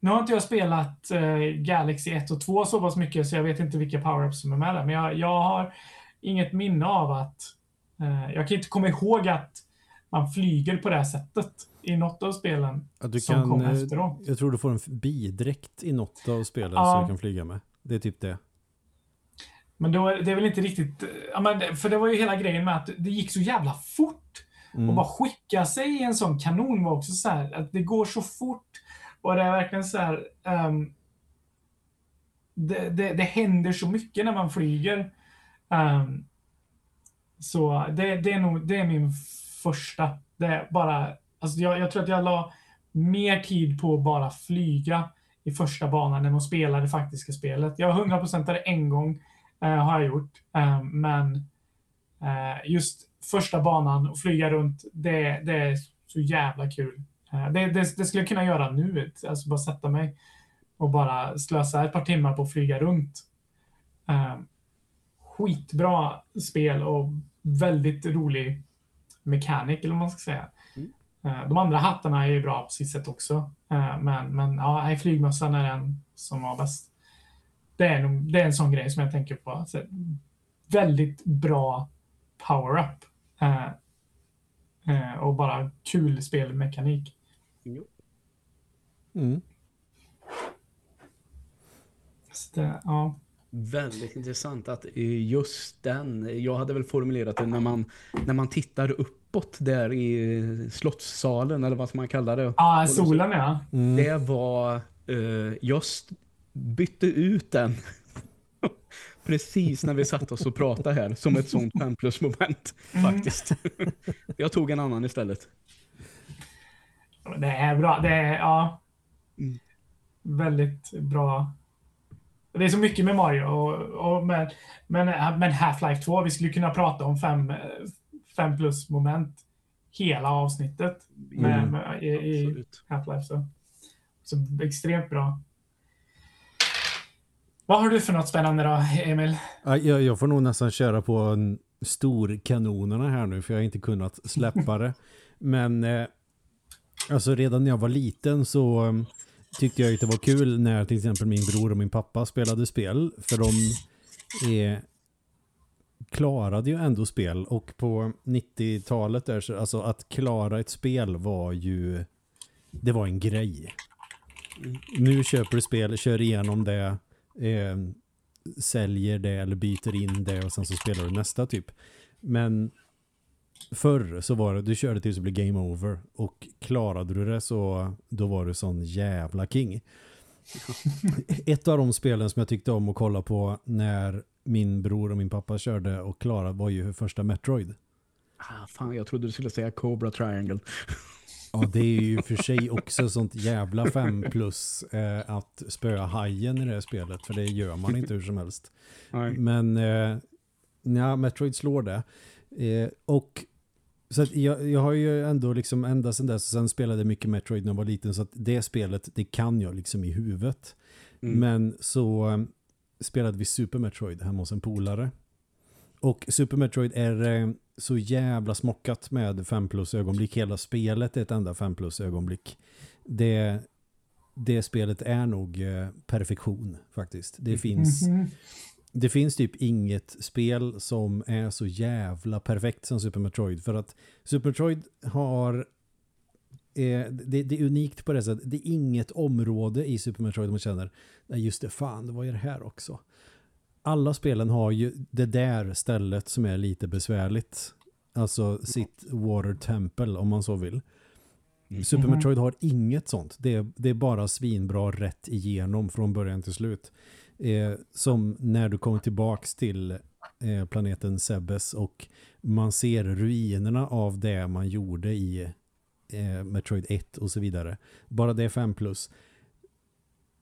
nu har inte jag spelat eh, Galaxy 1 och 2 så pass mycket så jag vet inte vilka power-ups som är med där. Men jag, jag har inget minne av att... Eh, jag kan inte komma ihåg att man flyger på det här sättet i något av spelen du som kom kan, eh, efteråt. jag tror du får en bidräkt i något av spelen Ja. som du kan flyga med. Det är typ det. Men då, det är väl inte riktigt... eh, Ja, men, för det var ju hela grejen med att det gick så jävla fort. Mm. Och bara skicka sig i en sån kanon var också så här, att det går så fort. Och det är verkligen så här... ehm, det, det, det händer så mycket när man flyger. Ehm, så det, det är nog det är min första. Det är bara, alltså jag, jag tror att jag la mer tid på att bara flyga i första banan än att spela det faktiska spelet. Jag har 100% det en gång, eh, har jag gjort. Eh, men eh, just första banan och flyga runt, det, det är så jävla kul. Eh, det, det, det skulle jag kunna göra nu, alltså bara sätta mig och bara slösa ett par timmar på att flyga runt. Eh, skitbra spel och väldigt rolig mekanik, eller vad man ska säga. Mm. Eh, de andra hattarna är ju bra på sitt sätt också. Eh, men, men ja, flygmössan är den som var bäst. Det är, nog, det är en sån grej som jag tänker på. Så, väldigt bra power-up. Eh, eh, och bara kul spelmekanik. Mm. Så det, ja. Väldigt intressant att just den, jag hade väl formulerat det när man, när man tittar uppåt där i slottssalen eller vad man kallar det. Ja, ah, solen ja. Mm. Det var, uh, just bytte ut den precis när vi satt oss och pratade här som ett sånt 5 plus moment mm. faktiskt. jag tog en annan istället. Det är bra, det är ja. Mm. Väldigt bra det är så mycket med Mario. Och, och med, men, men Half-Life 2, vi skulle kunna prata om 5 plus moment hela avsnittet med, mm. med, i, i Half-Life. Så. så extremt bra. Vad har du för något spännande då, Emil? Jag, jag får nog nästan köra på en stor kanonerna här nu för jag har inte kunnat släppa det. Men eh, alltså redan när jag var liten så tyckte jag att det var kul när till exempel min bror och min pappa spelade spel. För de är, klarade ju ändå spel. Och på 90-talet där så, alltså att klara ett spel var ju det var en grej. Nu köper du spel, kör igenom det, eh, säljer det eller byter in det och sen så spelar du nästa typ. Men Förr så var det, du körde tills det blev game over och klarade du det så då var du sån jävla king. Ett av de spelen som jag tyckte om att kolla på när min bror och min pappa körde och klarade var ju första Metroid. Ah, fan, jag trodde du skulle säga Cobra Triangle. Ja, det är ju för sig också sånt jävla 5 plus eh, att spöa hajen i det här spelet. För det gör man inte hur som helst. Nej. Men eh, ja, Metroid slår det. Eh, och så jag, jag har ju ändå liksom ända sedan dess, sen spelade jag mycket Metroid när jag var liten så att det spelet, det kan jag liksom i huvudet. Mm. Men så um, spelade vi Super Metroid hemma hos en polare. Och Super Metroid är eh, så jävla smockat med 5 plus ögonblick. Hela spelet är ett enda 5 plus ögonblick. Det, det spelet är nog eh, perfektion faktiskt. Det mm. finns mm -hmm det finns typ inget spel som är så jävla perfekt som Super Metroid. För att Super Metroid har... Eh, det, det, är unikt på det sättet. Det är inget område i Super Metroid man känner, nej just det, fan, det var ju det här också. Alla spelen har ju det där stället som är lite besvärligt. Alltså sitt Water Temple om man så vill. Mm. Super Metroid har inget sånt. Det är, det är bara svinbra rätt igenom från början till slut. Eh, som när du kommer tillbaks till eh, planeten Sebes och man ser ruinerna av det man gjorde i eh, Metroid 1 och så vidare. Bara det är 5 plus.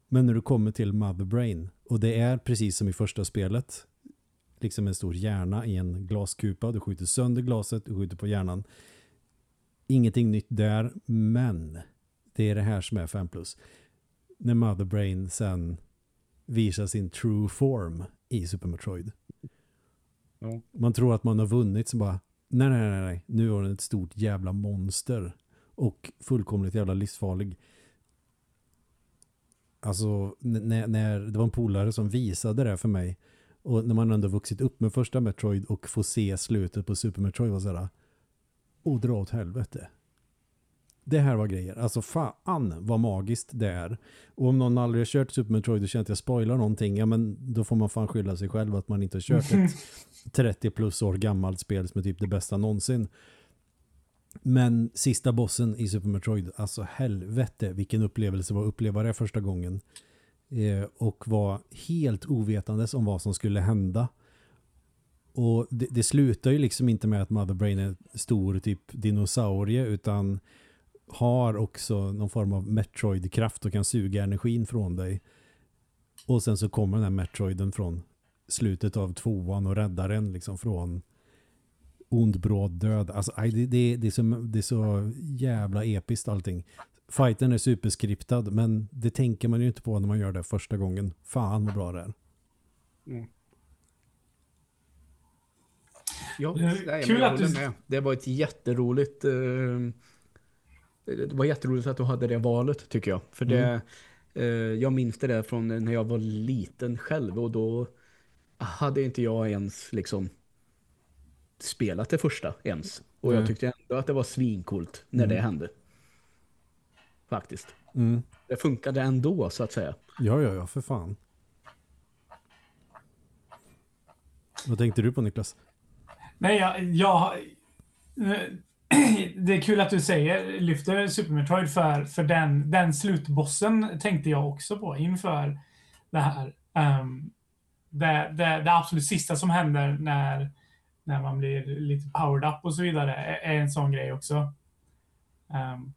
Men när du kommer till Mother Brain och det är precis som i första spelet liksom en stor hjärna i en glaskupa. Du skjuter sönder glaset, du skjuter på hjärnan. Ingenting nytt där, men det är det här som är 5 plus. När Mother Brain sen visa sin true form i Super Metroid. Ja. Man tror att man har vunnit så bara, nej nej nej nej, nu är den ett stort jävla monster och fullkomligt jävla livsfarlig. Alltså när, när det var en polare som visade det för mig och när man ändå vuxit upp med första Metroid och får se slutet på Super Metroid var sådär, och dra åt helvete det här var grejer. Alltså fan vad magiskt det är. Och om någon aldrig har kört Super Metroid och känner att jag spoilar någonting, ja men då får man fan skylla sig själv att man inte har kört ett 30 plus år gammalt spel som är typ det bästa någonsin. Men sista bossen i Super Metroid, alltså helvete vilken upplevelse var att uppleva det första gången. Eh, och var helt ovetandes om vad som skulle hända. Och det, det slutar ju liksom inte med att Mother Brain är stor typ dinosaurie utan har också någon form av Metroid-kraft och kan suga energin från dig. Och sen så kommer den här Metroiden från slutet av tvåan och räddar en liksom från ond bråd död. Alltså, det, det, det, är så, det är så jävla episkt allting. Fighten är superskriptad men det tänker man ju inte på när man gör det första gången. Fan vad bra det är. Mm. Ja, nej, Kul att du... Med. Det var ett jätteroligt uh det var jätteroligt att du hade det valet tycker jag. För det, Mm. eh, jag minns det där från när jag var liten själv och då hade inte jag ens liksom spelat det första ens. Och Nej. jag tyckte ändå att det var svinkult när Mm. det hände. Faktiskt. Mm. Det funkade ändå så att säga. Ja, ja, ja, för fan. Vad tänkte du på Niklas? Nej, jag, jag... Det är kul att du säger, lyfter Super Metroid för, för den, den slutbossen tänkte jag också på inför det här. Um, det, det, det absolut sista som händer när, när man blir lite powered up och så vidare är, är en sån grej också. Um,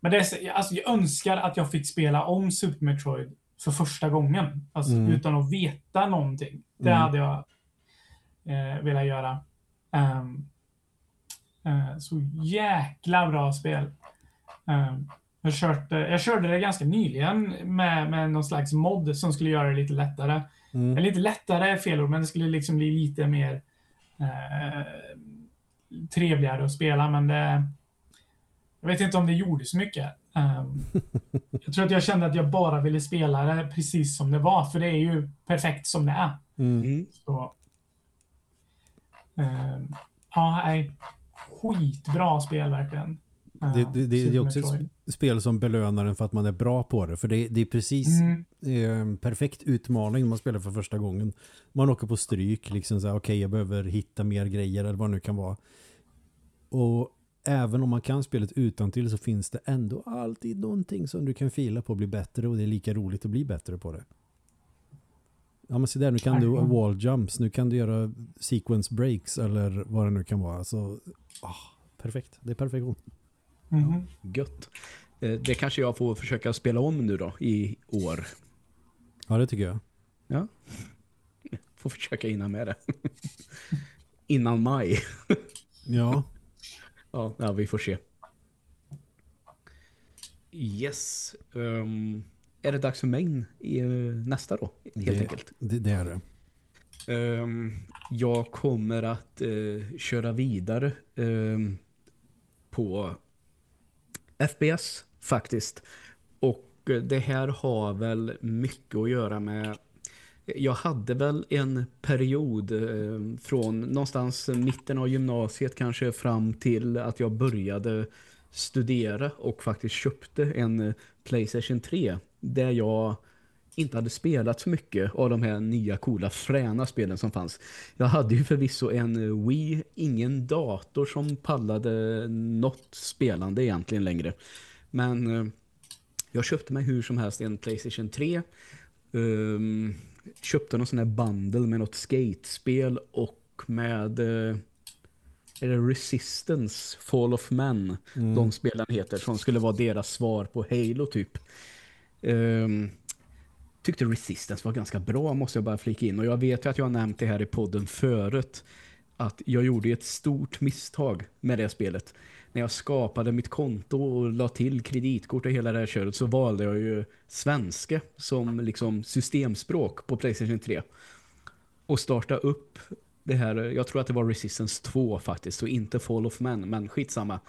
men det är, så- alltså jag önskar att jag fick spela om Super Metroid för första gången. Alltså Mm. utan att veta någonting. Det Mm. hade jag eh, velat göra. Eh, så jäkla bra spel. Ehm, jag, kört, eh, jag körde det ganska nyligen med, med någon slags mod som skulle göra det lite lättare. Mm. Eller lite lättare är fel ord, men det skulle liksom bli lite mer eh, trevligare att spela. Men det, jag vet inte om det gjorde så mycket. Ehm, jag tror att jag kände att jag bara ville spela det precis som det var, för det är ju perfekt som det är. Mm. Mm. Så, ehm, ja, nej. Skitbra spel verkligen. Det, det, det, det är också ett spel som belönar en för att man är bra på det. För det, det är precis Mm, eh, perfekt utmaning man spelar för första gången. Man åker på stryk, liksom så här, okej jag behöver hitta mer grejer eller vad det nu kan vara. Och även om man kan spelet utan till så finns det ändå alltid någonting som du kan fila på och bli bättre och det är lika roligt att bli bättre på det. Ja men se där, nu kan du wall jumps, nu kan du göra sequence breaks eller vad det nu kan vara. Så, ah, perfekt, det är perfektion. mhm. Gött. Eh, Det kanske jag får försöka spela om nu då i år. Ja det tycker jag. Ja. Får försöka innan med det. innan maj. Ja, Ja, ja, vi får se. Yes. ehm, är det dags för main i eh, nästa då? Helt det, enkelt. det, det är det. Ehm, jag kommer att eh, köra vidare ehm, på FPS faktiskt. Och eh, det här har väl mycket att göra med jag hade väl en period eh, från någonstans mitten av gymnasiet kanske fram till att jag började studera och faktiskt köpte en Playstation 3 där jag inte hade spelat så mycket av de här nya coola fräna spelen som fanns. Jag hade ju förvisso en Wii, ingen dator som pallade något spelande egentligen längre. Men eh, jag köpte mig hur som helst en Playstation 3. Ehm, köpte någon sån här bundle med något skatespel och med eh, är det Resistance Fall of Man Mm. de spelen heter som skulle vara deras svar på Halo typ. Um, tyckte Resistance var ganska bra måste jag bara flika in och jag vet ju att jag har nämnt det här i podden förut att jag gjorde ett stort misstag med det spelet. När jag skapade mitt konto och la till kreditkort och hela det här köret så valde jag ju svenska som liksom systemspråk på Playstation 3. Och starta upp det här, jag tror att det var Resistance 2 faktiskt och inte Fall of Man, men skitsamma.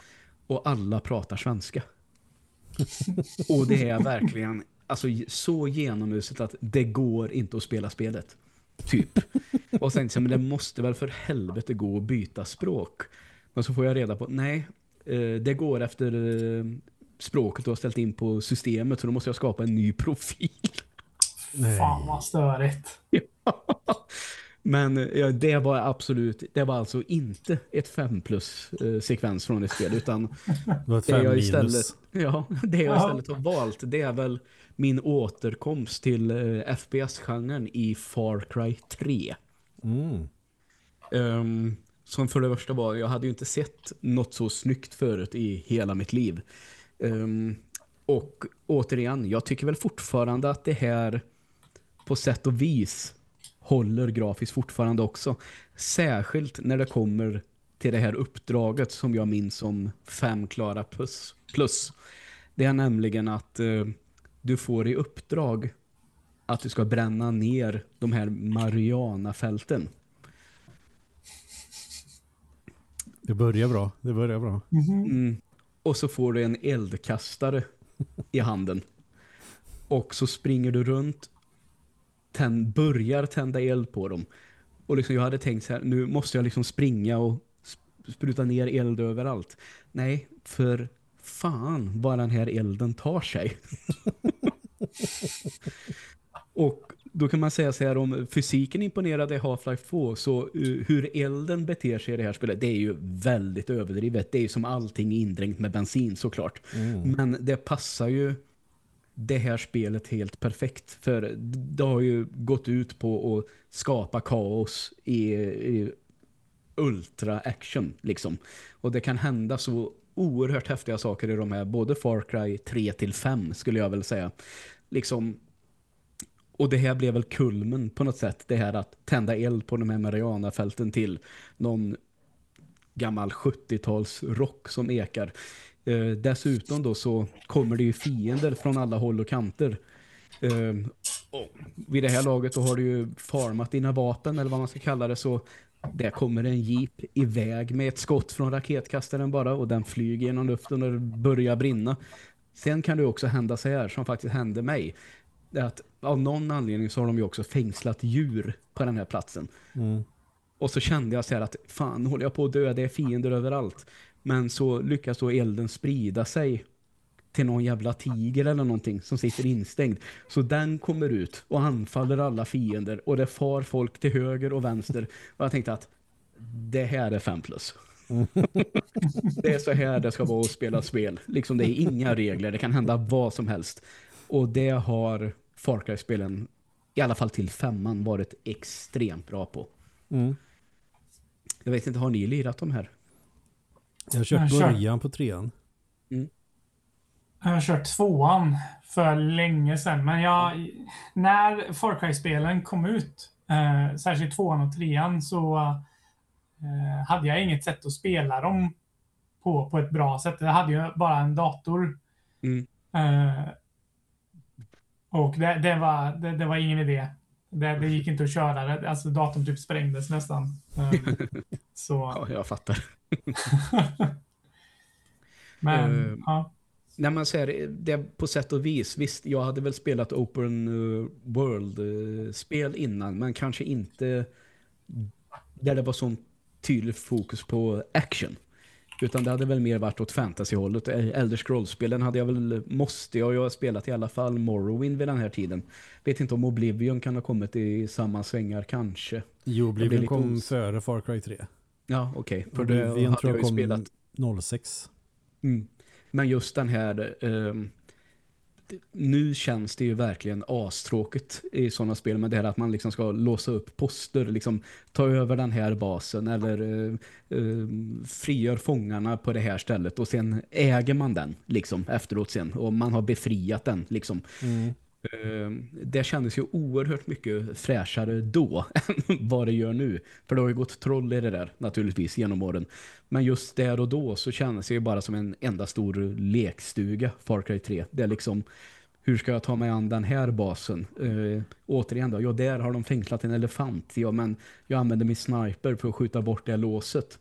Och alla pratar svenska. och det är verkligen alltså, så genomuset att det går inte att spela spelet. Typ. Och sen men det måste väl för helvete gå att byta språk. Men så får jag reda på, nej, eh, det går efter eh, språket du har ställt in på systemet så då måste jag skapa en ny profil. Nej. Fan vad störigt. Men eh, ja, det var absolut, det var alltså inte ett 5 plus eh, sekvens från ett spel utan Det var ett det fem jag minus. istället, ja, det jag Ja. istället har valt det är väl min återkomst till eh, FPS-genren i Far Cry 3. Mm. Ehm, som för det första var, jag hade ju inte sett något så snyggt förut i hela mitt liv. Ehm, och återigen, jag tycker väl fortfarande att det här på sätt och vis håller grafiskt fortfarande också. Särskilt när det kommer till det här uppdraget som jag minns som fem klara plus. plus. Det är nämligen att eh, du får i uppdrag att du ska bränna ner de här Mariana-fälten. Det börjar bra. Det börjar bra. Mm. och så får du en eldkastare i handen. Och så springer du runt, tänd, börjar tända eld på dem. Och liksom jag hade tänkt så här, nu måste jag liksom springa och spruta ner eld överallt. Nej, för fan vad den här elden tar sig. och då kan man säga så här om fysiken imponerade i Half-Life 2 så uh, hur elden beter sig i det här spelet det är ju väldigt överdrivet. Det är ju som allting indränkt med bensin såklart. Mm. Men det passar ju det här spelet helt perfekt för det har ju gått ut på att skapa kaos i, i ultra action liksom. Och det kan hända så oerhört häftiga saker i de här både Far Cry 3 till 5 skulle jag väl säga. Liksom och det här blev väl kulmen på något sätt. Det här att tända eld på de här Marianafälten till någon gammal 70-tals rock som ekar. Eh, dessutom då så kommer det ju fiender från alla håll och kanter. Eh, och vid det här laget då har du ju farmat dina vapen eller vad man ska kalla det så där kommer en jeep iväg med ett skott från raketkastaren bara och den flyger genom luften och börjar brinna. Sen kan det också hända så här som faktiskt hände mig att av någon anledning så har de ju också fängslat djur på den här platsen. Mm. Och så kände jag så här att fan håller jag på att dö, det är fiender överallt. Men så lyckas då elden sprida sig till någon jävla tiger eller någonting som sitter instängd. Så den kommer ut och anfaller alla fiender och det far folk till höger och vänster. Och jag tänkte att det här är 5 plus. det är så här det ska vara att spela spel. Liksom det är inga regler, det kan hända vad som helst. Och det har Far Cry-spelen, i alla fall till femman, varit extremt bra på. Mm. Jag vet inte, har ni lirat de här? Jag har kört början på trean. Mm. Jag har kört tvåan för länge sedan. Men jag, när Far Cry-spelen kom ut, eh, särskilt tvåan och trean, så eh, hade jag inget sätt att spela dem på, på ett bra sätt. Jag hade ju bara en dator. Mm. Eh, och det, det var, det, det, var ingen idé. Det, det gick inte att köra det. Alltså datorn typ sprängdes nästan. Ehm, så. Ja, jag fattar. men, uh, ja. När man säger det på sätt och vis. Visst, jag hade väl spelat Open eh, World-spel innan. Men kanske inte där det var sån tydlig fokus på action. Utan det hade väl mer varit åt fantasyhållet. Elder Scrolls-spelen hade jag väl, måste jag, jag har spelat i alla fall Morrowind vid den här tiden. Vet inte om Oblivion kan ha kommit i samma svängar kanske. Jo, Oblivion kom os... före Far Cry 3. Ja, okej. Okay. Oblivion tror jag, jag kom spelat. 06. Mm. Men just den här... Um, nu känns det ju verkligen astråkigt i sådana spel med det här att man liksom ska låsa upp poster, liksom ta över den här basen eller uh, uh, frigör fångarna på det här stället och sen äger man den liksom efteråt sen och man har befriat den liksom. Mm. Ehm, det kändes ju oerhört mycket fräschare då än vad det gör nu. För det har ju gått troll i det där naturligtvis genom åren. Men just där och då så kändes det ju bara som en enda stor lekstuga Far Cry 3. Det är liksom, hur ska jag ta mig an den här basen? Eh, återigen då, ja där har de fängslat en elefant. Ja men jag använder min sniper för att skjuta bort det låset.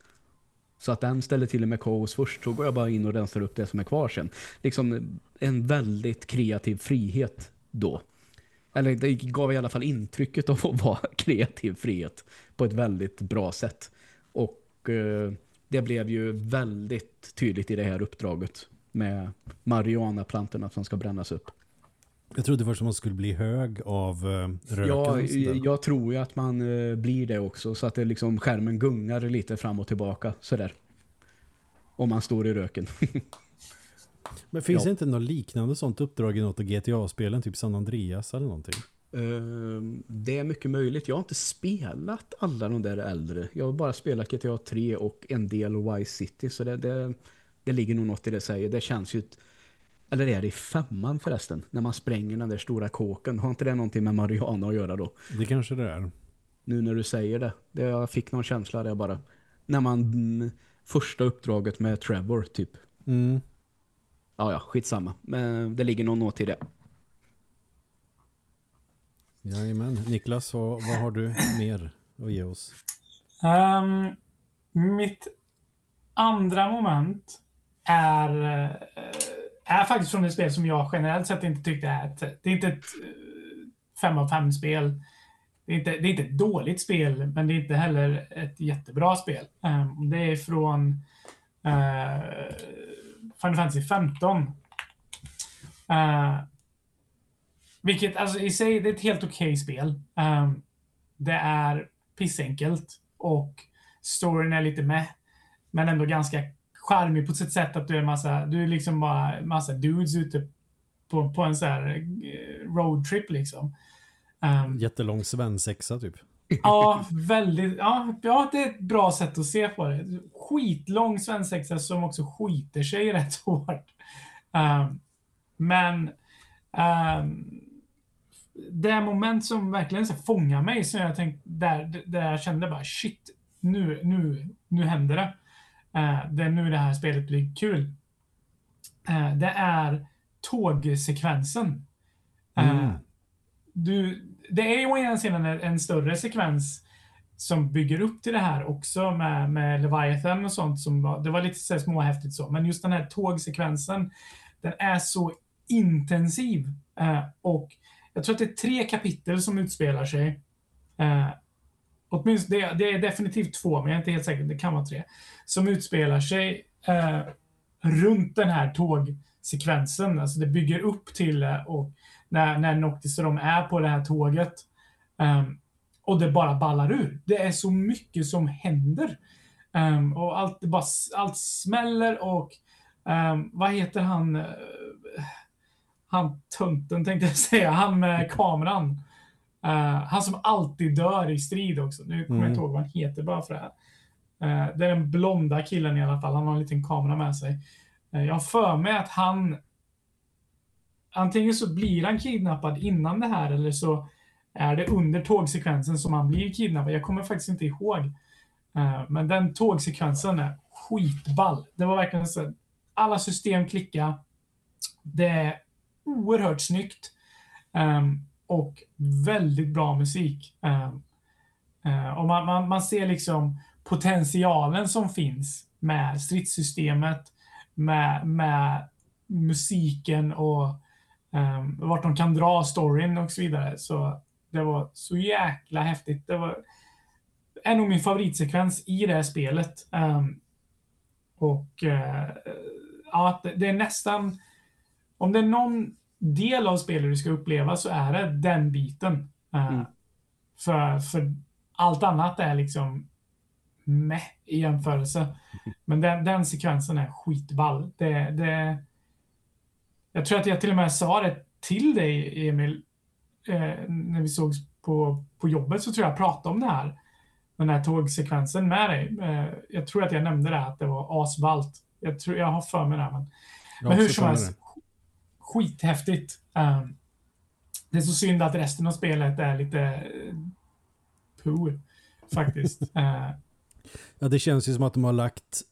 Så att den ställer till med kaos först så går jag bara in och rensar upp det som är kvar sen. Liksom en väldigt kreativ frihet då. Eller det gav i alla fall intrycket av att vara kreativ frihet på ett väldigt bra sätt. Och eh, det blev ju väldigt tydligt i det här uppdraget med marijuanaplantorna som ska brännas upp. Jag trodde först att man skulle bli hög av eh, röken. Ja, jag tror ju att man eh, blir det också så att det liksom skärmen gungar lite fram och tillbaka sådär. Om man står i röken. Men finns ja. det inte något liknande sånt uppdrag i något av GTA-spelen, typ San Andreas eller någonting? Uh, det är mycket möjligt. Jag har inte spelat alla de där äldre. Jag har bara spelat GTA 3 och en del Vice City. Så det, det, det ligger nog något i det säger. Det känns ju... Eller är det i femman förresten? När man spränger den där stora kåken. Har inte det någonting med Mariana att göra då? Det kanske det är. Nu när du säger det. det jag fick någon känsla där bara. När man... Mm, första uppdraget med Trevor typ. Mm. Ja, ja, skitsamma. Men det ligger någon nåt i det. Jajamän. Niklas, vad, vad har du mer att ge oss? Um, mitt andra moment är, eh, är faktiskt från ett spel som jag generellt sett inte tyckte är ett, det är inte ett 5 av 5 spel. Det är, inte, det är inte ett dåligt spel, men det är inte heller ett jättebra spel. Um, det är från uh, Final Fantasy 15. Uh, eh, vilket alltså i sig, det är ett helt okej okay spel. Um, det är pissenkelt och storyn är lite med, men ändå ganska charmig på sitt sätt att du är massa, du är liksom bara massa dudes ute på, på en så här eh, roadtrip liksom. Um, Jättelång svensexa typ. Ja, väldigt. Ja, ja, det är ett bra sätt att se på det. Skitlång svensexa som också skiter sig rätt hårt. Um, men um, det moment som verkligen så fångar mig, så jag tänkte, där, där jag kände bara shit, nu, nu, nu händer det. Uh, det är nu det här spelet blir kul. Uh, det är tågsekvensen. Uh, mm. du, det är ju å ena sidan en, större sekvens som bygger upp till det här också med, med Leviathan och sånt. Som var, det var lite så småhäftigt så, men just den här tågsekvensen, den är så intensiv. Eh, och jag tror att det är tre kapitel som utspelar sig. Eh, åtminstone, det, det är definitivt två, men jag är inte helt säker, det kan vara tre. Som utspelar sig eh, runt den här tågsekvensen. Alltså det bygger upp till det och när, när Noctis och de är på det här tåget. Um, och det bara ballar ur. Det är så mycket som händer. Um, och allt, bara, allt smäller och um, vad heter han? Uh, han tönten tänkte jag säga. Han med kameran. Uh, han som alltid dör i strid också. Nu kommer mm. jag inte ihåg vad han heter bara för det här. Uh, det är den blonda killen i alla fall. Han har en liten kamera med sig. Jag har för mig att han antingen så blir han kidnappad innan det här eller så är det under tågsekvensen som han blir kidnappad. Jag kommer faktiskt inte ihåg. Uh, men den tågsekvensen är skitball. Det var verkligen så alla system klicka. Det är oerhört snyggt. Um, och väldigt bra musik. Um, uh, och man, man, man ser liksom potentialen som finns med stridssystemet, med, med musiken och um, vart de kan dra storyn och så vidare. Så det var så jäkla häftigt. Det var en nog min favoritsekvens i det här spelet. Um, och uh, ja, det, är nästan... Om det är någon del av spelet du ska uppleva så är det den biten. Uh, mm. för, för allt annat är liksom med i jämförelse. Men den, den sekvensen är skitball. Det, det, jag tror att jag till och med sa det till dig, Emil, eh, när vi sågs på, på jobbet så tror jag jag pratade om det här. Den här tågsekvensen med dig. Eh, jag tror att jag nämnde det, att det var asballt. Jag, tror, jag har för mig det. Men, men hur som helst, skithäftigt. Um, det är så synd att resten av spelet är lite uh, poo, faktiskt. uh, ja, det känns ju som att de har lagt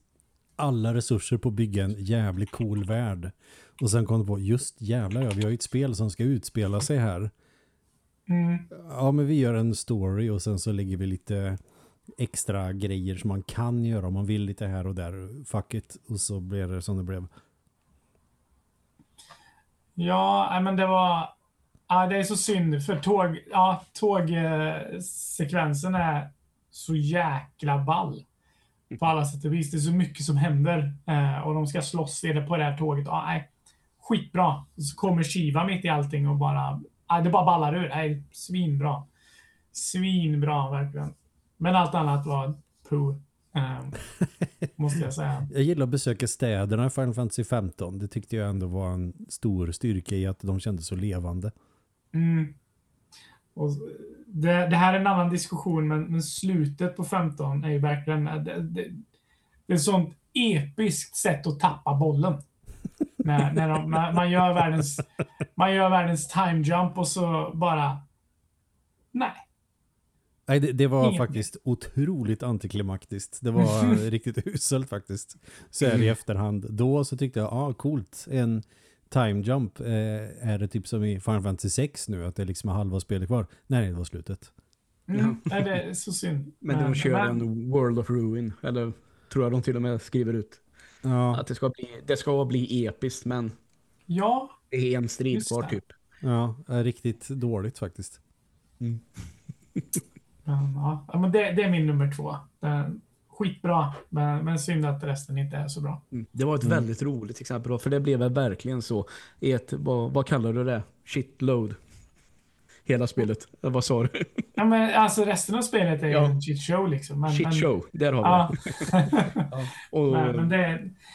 alla resurser på att bygga en jävligt cool värld. Och sen kom det på, just jävlar ja, vi har ju ett spel som ska utspela sig här. Mm. Ja, men vi gör en story och sen så lägger vi lite extra grejer som man kan göra om man vill lite här och där. Fuck it. Och så blev det som det blev. Ja, men det var... Ja, det är så synd för tåg, ja, tågsekvensen är så jäkla ball på alla sätt och vis. Det är så mycket som händer eh, och de ska slåss på det här tåget. Ja, nej, skitbra. Så kommer Shiva mitt i allting och bara, nej, det bara ballar ur. Nej, svinbra. Svinbra, verkligen. Men allt annat var poo. Um, måste jag säga. jag gillar att besöka städerna i Final Fantasy 15. Det tyckte jag ändå var en stor styrka i att de kändes så levande. Mm. Och det, det, här är en annan diskussion, men, men slutet på 15 är ju verkligen... Det, det, det är ett sånt episkt sätt att tappa bollen. När, när de, man, gör världens, man gör världens time jump och så bara... Nej. Nej, det, det var Inget. faktiskt otroligt antiklimaktiskt. Det var riktigt uselt faktiskt. Så är det i efterhand. Då så tyckte jag, ja ah, coolt. En time jump eh, är det typ som i Final Fantasy 6 nu, att det liksom är halva spelet kvar. Nej, det var slutet. Mm, nej, det är så synd. Men de kör men... en World of Ruin, eller tror jag de till och med skriver ut. Ja, Att det ska bli, det ska bli episkt, men Ja, det är en strid kvar typ. ja, är riktigt dåligt faktiskt. men, ja. men det, det är min nummer två. Den, skitbra, men, men synd att resten inte är så bra. Mm. Det var ett väldigt roligt exempel då, för det blev verkligen så. Ett, vad, vad kallar du det? Shitload. Hela spelet. Vad sa du? Ja, men alltså resten av spelet är ju Ja. en shit show liksom. Men, Shit men, show. Där har vi Ja, det. Och, men, men det är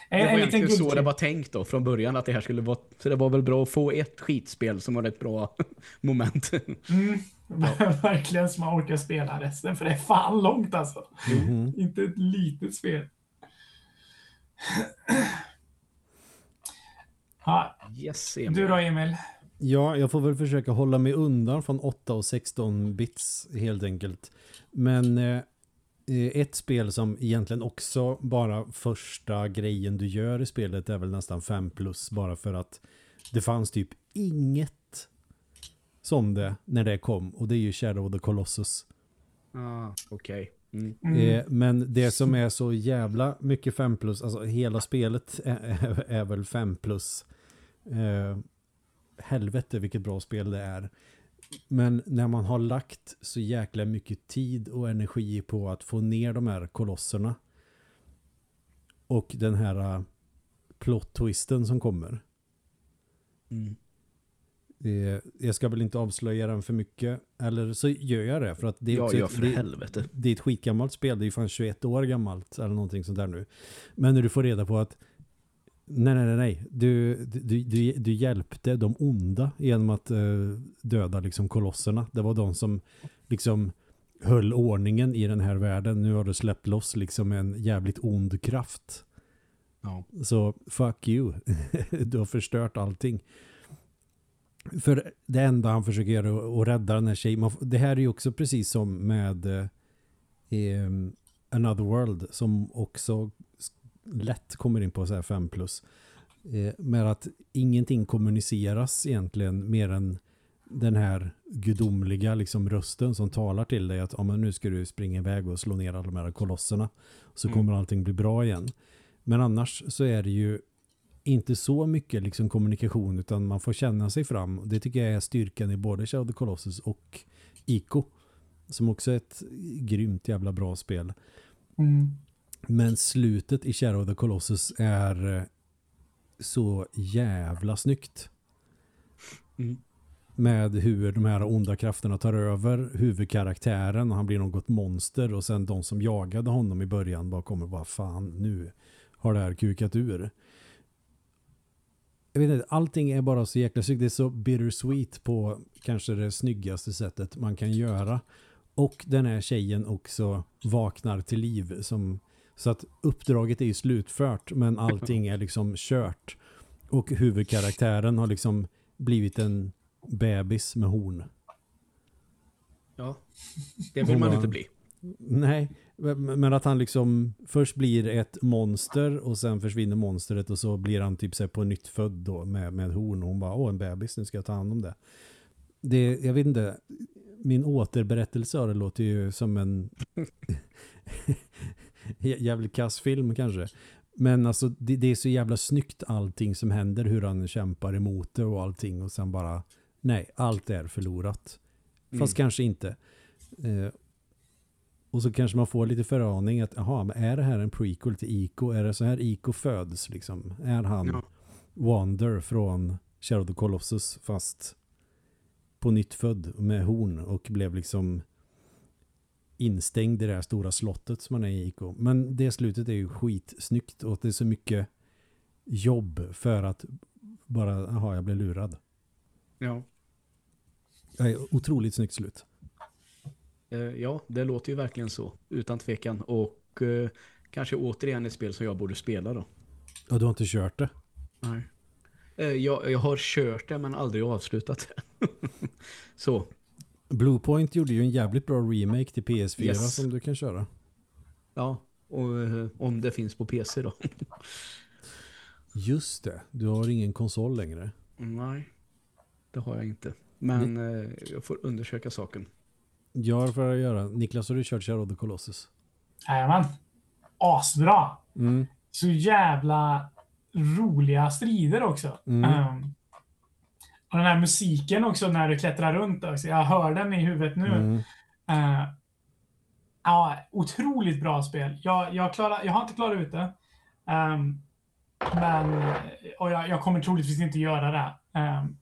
det var en egentligen så det guldklimp. var tänkt då från början att det här skulle vara så det var väl bra att få ett skitspel som var ett bra moment. Mm, verkligen som man orkar spela resten, för det är fan långt alltså. Mhm. Inte ett litet spel. Ja, Yes, Emil. du då Emil? Ja, jag får väl försöka hålla mig undan från 8 och 16 bits helt enkelt. Men eh, eh, ett spel som egentligen också bara första grejen du gör i spelet är väl nästan 5 plus bara för att det fanns typ inget som det när det kom och det är ju Shadow of the Colossus. Ah, Okej. Mm. Mm. Eh, men det som är så jävla mycket 5 plus, alltså hela spelet är, är, är väl 5 plus. Helvete vilket bra spel det är. Men när man har lagt så jäkla mycket tid och energi på att få ner de här kolosserna och den här uh, plot-twisten som kommer. Mm. Eh, jag ska väl inte avslöja den för mycket. Eller så gör jag det. För att det är, Ja, ja, ett, för det, helvete. det är ett skitgammalt spel. Det är ju fan 21 år gammalt. Eller någonting sånt där nu. Men när du får reda på att Nej, nej, nej. Du, du, du, du hjälpte de onda genom att eh, döda liksom kolosserna. Det var de som liksom höll ordningen i den här världen. Nu har du släppt loss liksom en jävligt ond kraft. Ja. Så fuck you. du har förstört allting. För det enda han försöker göra är att rädda den här tjejen. Det här är ju också precis som med eh, em, Another World som också lätt kommer in på så här 5 plus. Eh, med att ingenting kommuniceras egentligen mer än den här gudomliga liksom rösten som talar till dig att ja, men nu ska du springa iväg och slå ner alla de här kolosserna så Mm. kommer allting bli bra igen. Men annars så är det ju inte så mycket liksom kommunikation utan man får känna sig fram. Det tycker jag är styrkan i både Shadow the Colossus och Ico som också är ett grymt jävla bra spel. Mm. Men slutet i Shadow of the Colossus är eh, så jävla snyggt. Mm. Med hur de här onda krafterna tar över huvudkaraktären och han blir något monster och sen de som jagade honom i början bara kommer bara fan nu har det här kukat ur. Jag vet inte, allting är bara så jäkla snyggt. Det är så bittersweet på kanske det snyggaste sättet man kan göra. Och den här tjejen också vaknar till liv som så att uppdraget är ju slutfört men allting är liksom kört. Och huvudkaraktären har liksom blivit en bebis med horn. ja. Det vill man inte bli. Nej, men att han liksom först blir ett monster och sen försvinner monstret och så blir han typ så på nytt född då med, med horn och hon bara, åh en bebis, nu ska jag ta hand om det. det jag vet inte, min återberättelse av det låter ju som en jävligt kass film kanske. Men alltså det, det är så jävla snyggt allting som händer, hur han kämpar emot det och allting och sen bara, nej, allt är förlorat. Fast Mm. kanske inte. Eh, och så kanske man får lite föraning att, jaha, men är det här en prequel till Ico? Är det så här Ico föds liksom? Är han Ja. Wander från Shadow of the Colossus fast på nytt född med horn och blev liksom instängd i det här stora slottet som man är i Ico. Men det slutet är ju skitsnyggt och det är så mycket jobb för att bara, jaha, jag blev lurad. Ja. Det otroligt snyggt slut. Eh, ja, det låter ju verkligen så. Utan tvekan. Och eh, kanske återigen ett spel som jag borde spela då. Och du har inte kört det? Nej. Eh, jag, jag har kört det men aldrig avslutat det. så. Bluepoint gjorde ju en jävligt bra remake till PS4 Yes. som du kan köra. Ja. Och eh, om det finns på PC då. Just det, du har ingen konsol längre. Nej. Det har jag inte. Men eh, jag får undersöka saken. Jag har för att göra. Niklas, har du kört Shadow of the Colossus? Jajamän. Asbra. Mm. så jävla roliga strider också. Mm. Um, och den här musiken också när du klättrar runt. Också. Jag hör den i huvudet nu. Mm. Uh, ja, otroligt bra spel. Jag, jag, klarar, jag har inte klarat ut det. Um, men, och jag, jag, kommer troligtvis inte göra det. Um,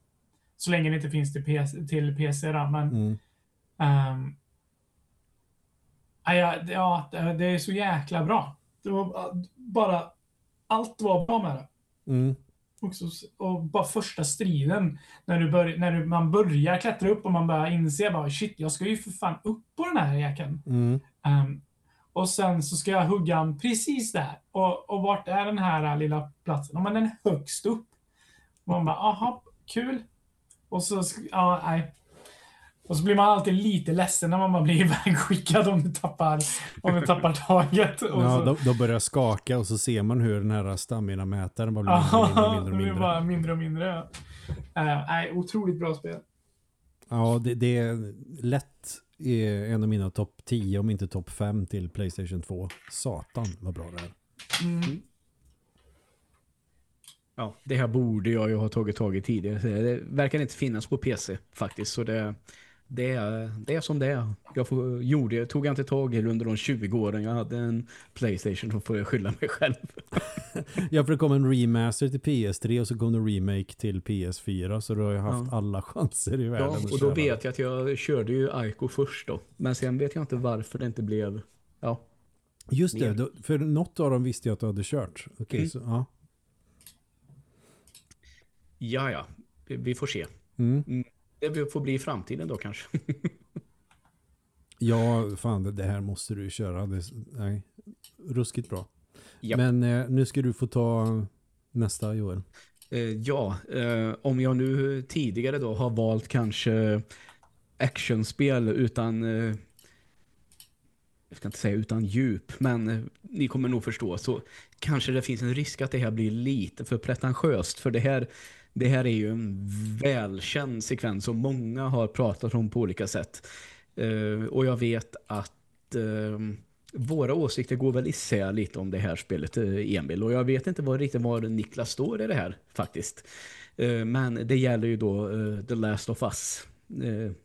så länge det inte finns till PC. Till PC då, men, Mm. um, ja, ja, det är så jäkla bra. Det var bara, allt var bra med det. Mm. Också, och bara första striden, när, du bör, när du, man börjar klättra upp och man börjar inse bara shit, jag ska ju för fan upp på den här jäkeln. Mm. Um, och sen så ska jag hugga han precis där. Och, och vart är den här lilla platsen? Ja, men den är högst upp. Och man bara, aha, kul. Och så, ja, nej. Och så blir man alltid lite ledsen när man blir ivägskickad om du tappar, om du tappar taget. Och Ja, så, då, då börjar jag skaka och så ser man hur den här stamina-mätaren bara blir mindre och mindre det och blir mindre. bara mindre och mindre. ja. Eh, nej, otroligt bra spel. Ja, det, det är lätt är en av mina topp 10 om inte topp 5 till Playstation 2. Satan vad bra det är. Mm. Ja, det här borde jag ju ha tagit tag i tidigare. Det verkar inte finnas på PC faktiskt. Så det, det, det är som det är. Jag får, gjorde, tog jag inte tag i under de 20 åren jag hade en Playstation så får jag skylla mig själv. Ja, för det kom en remaster till PS3 och så kom det remake till PS4 så då har jag haft Ja. alla chanser i världen. Ja, och då vet jag att jag körde ju Aiko först då. Men sen vet jag inte varför det inte blev... Ja. Just det, då, för något av dem visste jag att du hade kört. Okej, Mm. så ja. ja, ja. Vi- Vi får se. Mm. Det får bli i framtiden då kanske. Ja, fan det, här måste du köra. Det, nej, ruskigt bra. Japp. Men eh, nu ska du få ta nästa Joel. Eh, ja, eh, om jag nu tidigare då har valt kanske actionspel utan eh, jag ska inte säga utan djup, men eh, ni kommer nog förstå så kanske det finns en risk att det här blir lite för pretentiöst för det här det här är ju en välkänd sekvens som många har pratat om på olika sätt. Uh, och jag vet att uh, våra åsikter går väl isär lite om det här spelet, eh, Emil. Och jag vet inte vad, riktigt var Niklas står i det här faktiskt. Uh, men det gäller ju då The Last of Us,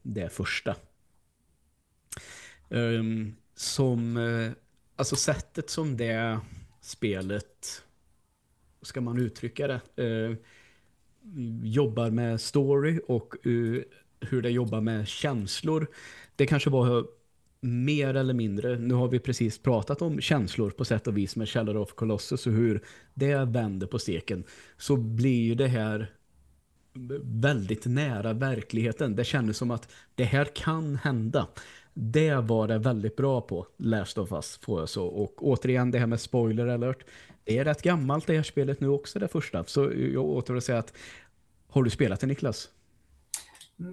det första. Um, som, alltså sättet som det spelet, ska man uttrycka det, jobbar med story och uh, hur det jobbar med känslor. Det kanske var mer eller mindre, nu har vi precis pratat om känslor på sätt och vis med Shadow of Colossus och hur det vänder på steken. Så blir ju det här väldigt nära verkligheten. Det kändes som att det här kan hända. Det var det väldigt bra på, Last of Us får jag så. Och återigen det här med spoiler alert. Det är rätt gammalt det här spelet nu också, det första. Så jag åter att säga att har du spelat det Niklas?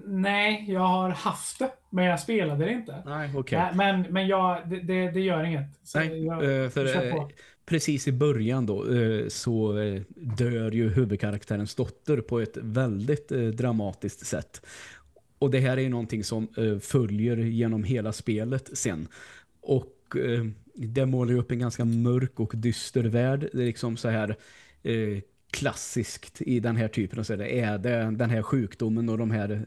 Nej, jag har haft det, men jag spelade det inte. Nej. Nej, Men, men jag, det, det, det gör inget. Så Nej, jag, eh, för kör eh, precis i början då eh, så dör ju huvudkaraktärens dotter på ett väldigt dramatiskt sätt. Och det här är ju någonting som eh, följer genom hela spelet sen. Och eh, det målar ju upp en ganska mörk och dyster värld. Det är liksom så här eh, klassiskt i den här typen av det är det den här sjukdomen och de här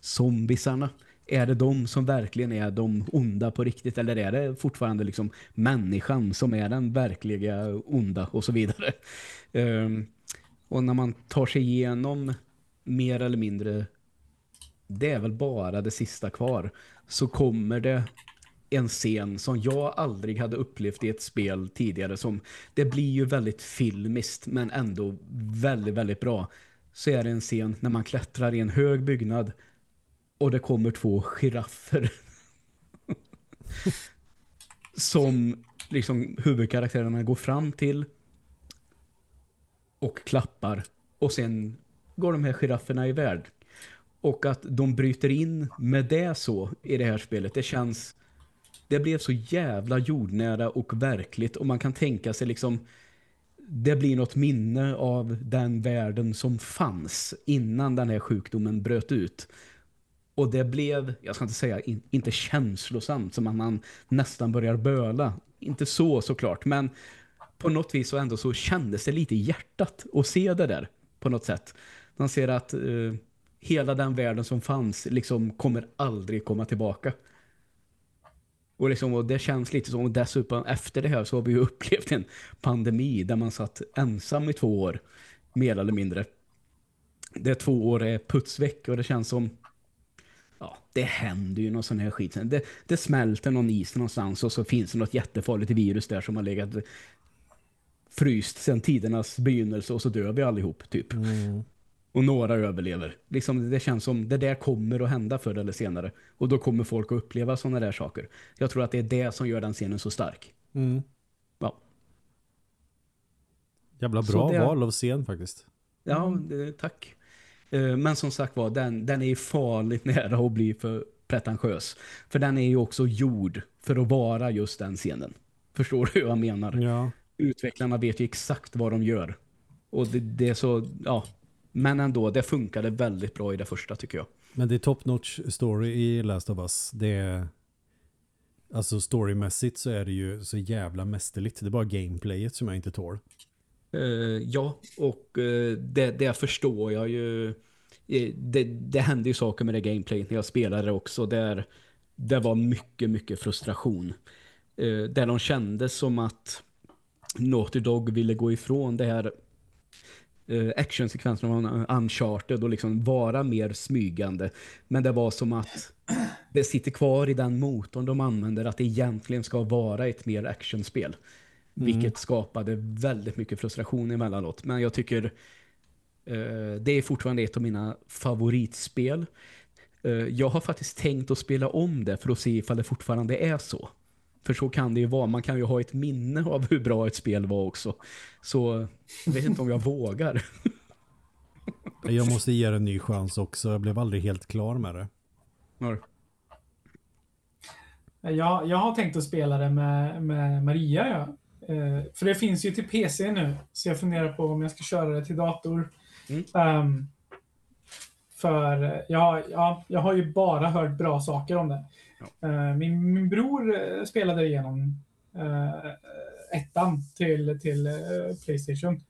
zombisarna. Är det de som verkligen är de onda på riktigt eller är det fortfarande liksom människan som är den verkliga onda och så vidare. Ehm, och när man tar sig igenom mer eller mindre det är väl bara det sista kvar så kommer det en scen som jag aldrig hade upplevt i ett spel tidigare som det blir ju väldigt filmiskt men ändå väldigt, väldigt bra. Så är det en scen när man klättrar i en hög byggnad och det kommer två giraffer som liksom huvudkaraktärerna går fram till och klappar och sen går de här girafferna iväg. Och att de bryter in med det så i det här spelet, det känns det blev så jävla jordnära och verkligt och man kan tänka sig liksom det blir något minne av den världen som fanns innan den här sjukdomen bröt ut. Och det blev, jag ska inte säga in, inte känslosamt som att man nästan börjar böla. Inte så såklart, men på något vis så ändå så kändes det lite i hjärtat att se det där på något sätt. Man ser att Eh, hela den världen som fanns liksom kommer aldrig komma tillbaka. Och, liksom, och det känns lite som, och dessutom efter det här så har vi ju upplevt en pandemi där man satt ensam i två år, mer eller mindre. Det två år är putsveck och det känns som ja, det händer ju någon sån här skit. Det, det smälter någon is någonstans och så finns det något jättefarligt virus där som har legat fryst sedan tidernas begynnelse och så dör vi allihop typ. Mm. Och några överlever. Liksom, det känns som det där kommer att hända förr eller senare. Och då kommer folk att uppleva sådana där saker. Jag tror att det är det som gör den scenen så stark. Mm. Ja. Jävla bra det... val av scen faktiskt. Ja, det, tack. Eh, men som sagt var, den, den är farligt nära att bli för pretentiös. För den är ju också gjord för att vara just den scenen. Förstår du vad jag menar? Ja. Utvecklarna vet ju exakt vad de gör. Och det, det är så, ja, men ändå, det funkade väldigt bra i det första tycker jag. Men det är top-notch story i Last of Us. Det är, alltså storymässigt så är det ju så jävla mästerligt. Det är bara gameplayet som jag inte tål. Uh, ja, och uh, det, det förstår jag ju. Uh, det, det hände ju saker med det gameplayet när jag spelade också. Där det var mycket, mycket frustration. där de kände som att Naughty Dog ville gå ifrån det här uh, actionsekvenserna av Uncharted och liksom vara mer smygande. Men det var som att det sitter kvar i den motorn de använder att det egentligen ska vara ett mer actionspel. Mm. Vilket skapade väldigt mycket frustration emellanåt. Men jag tycker uh, det är fortfarande ett av mina favoritspel. Uh, jag har faktiskt tänkt att spela om det för att se ifall det fortfarande är så. För så kan det ju vara. Man kan ju ha ett minne av hur bra ett spel var också. Så jag vet inte om jag vågar. jag måste ge det en ny chans också. Jag blev aldrig helt klar med det. Ja. Jag, jag har tänkt att spela det med, med Maria. Ja. Eh, för det finns ju till PC nu. Så jag funderar på om jag ska köra det till dator. Mm. Um, för jag, ja, jag har ju bara hört bra saker om det. Uh, min, min bror uh, spelade igenom uh, ettan till, till Playstation.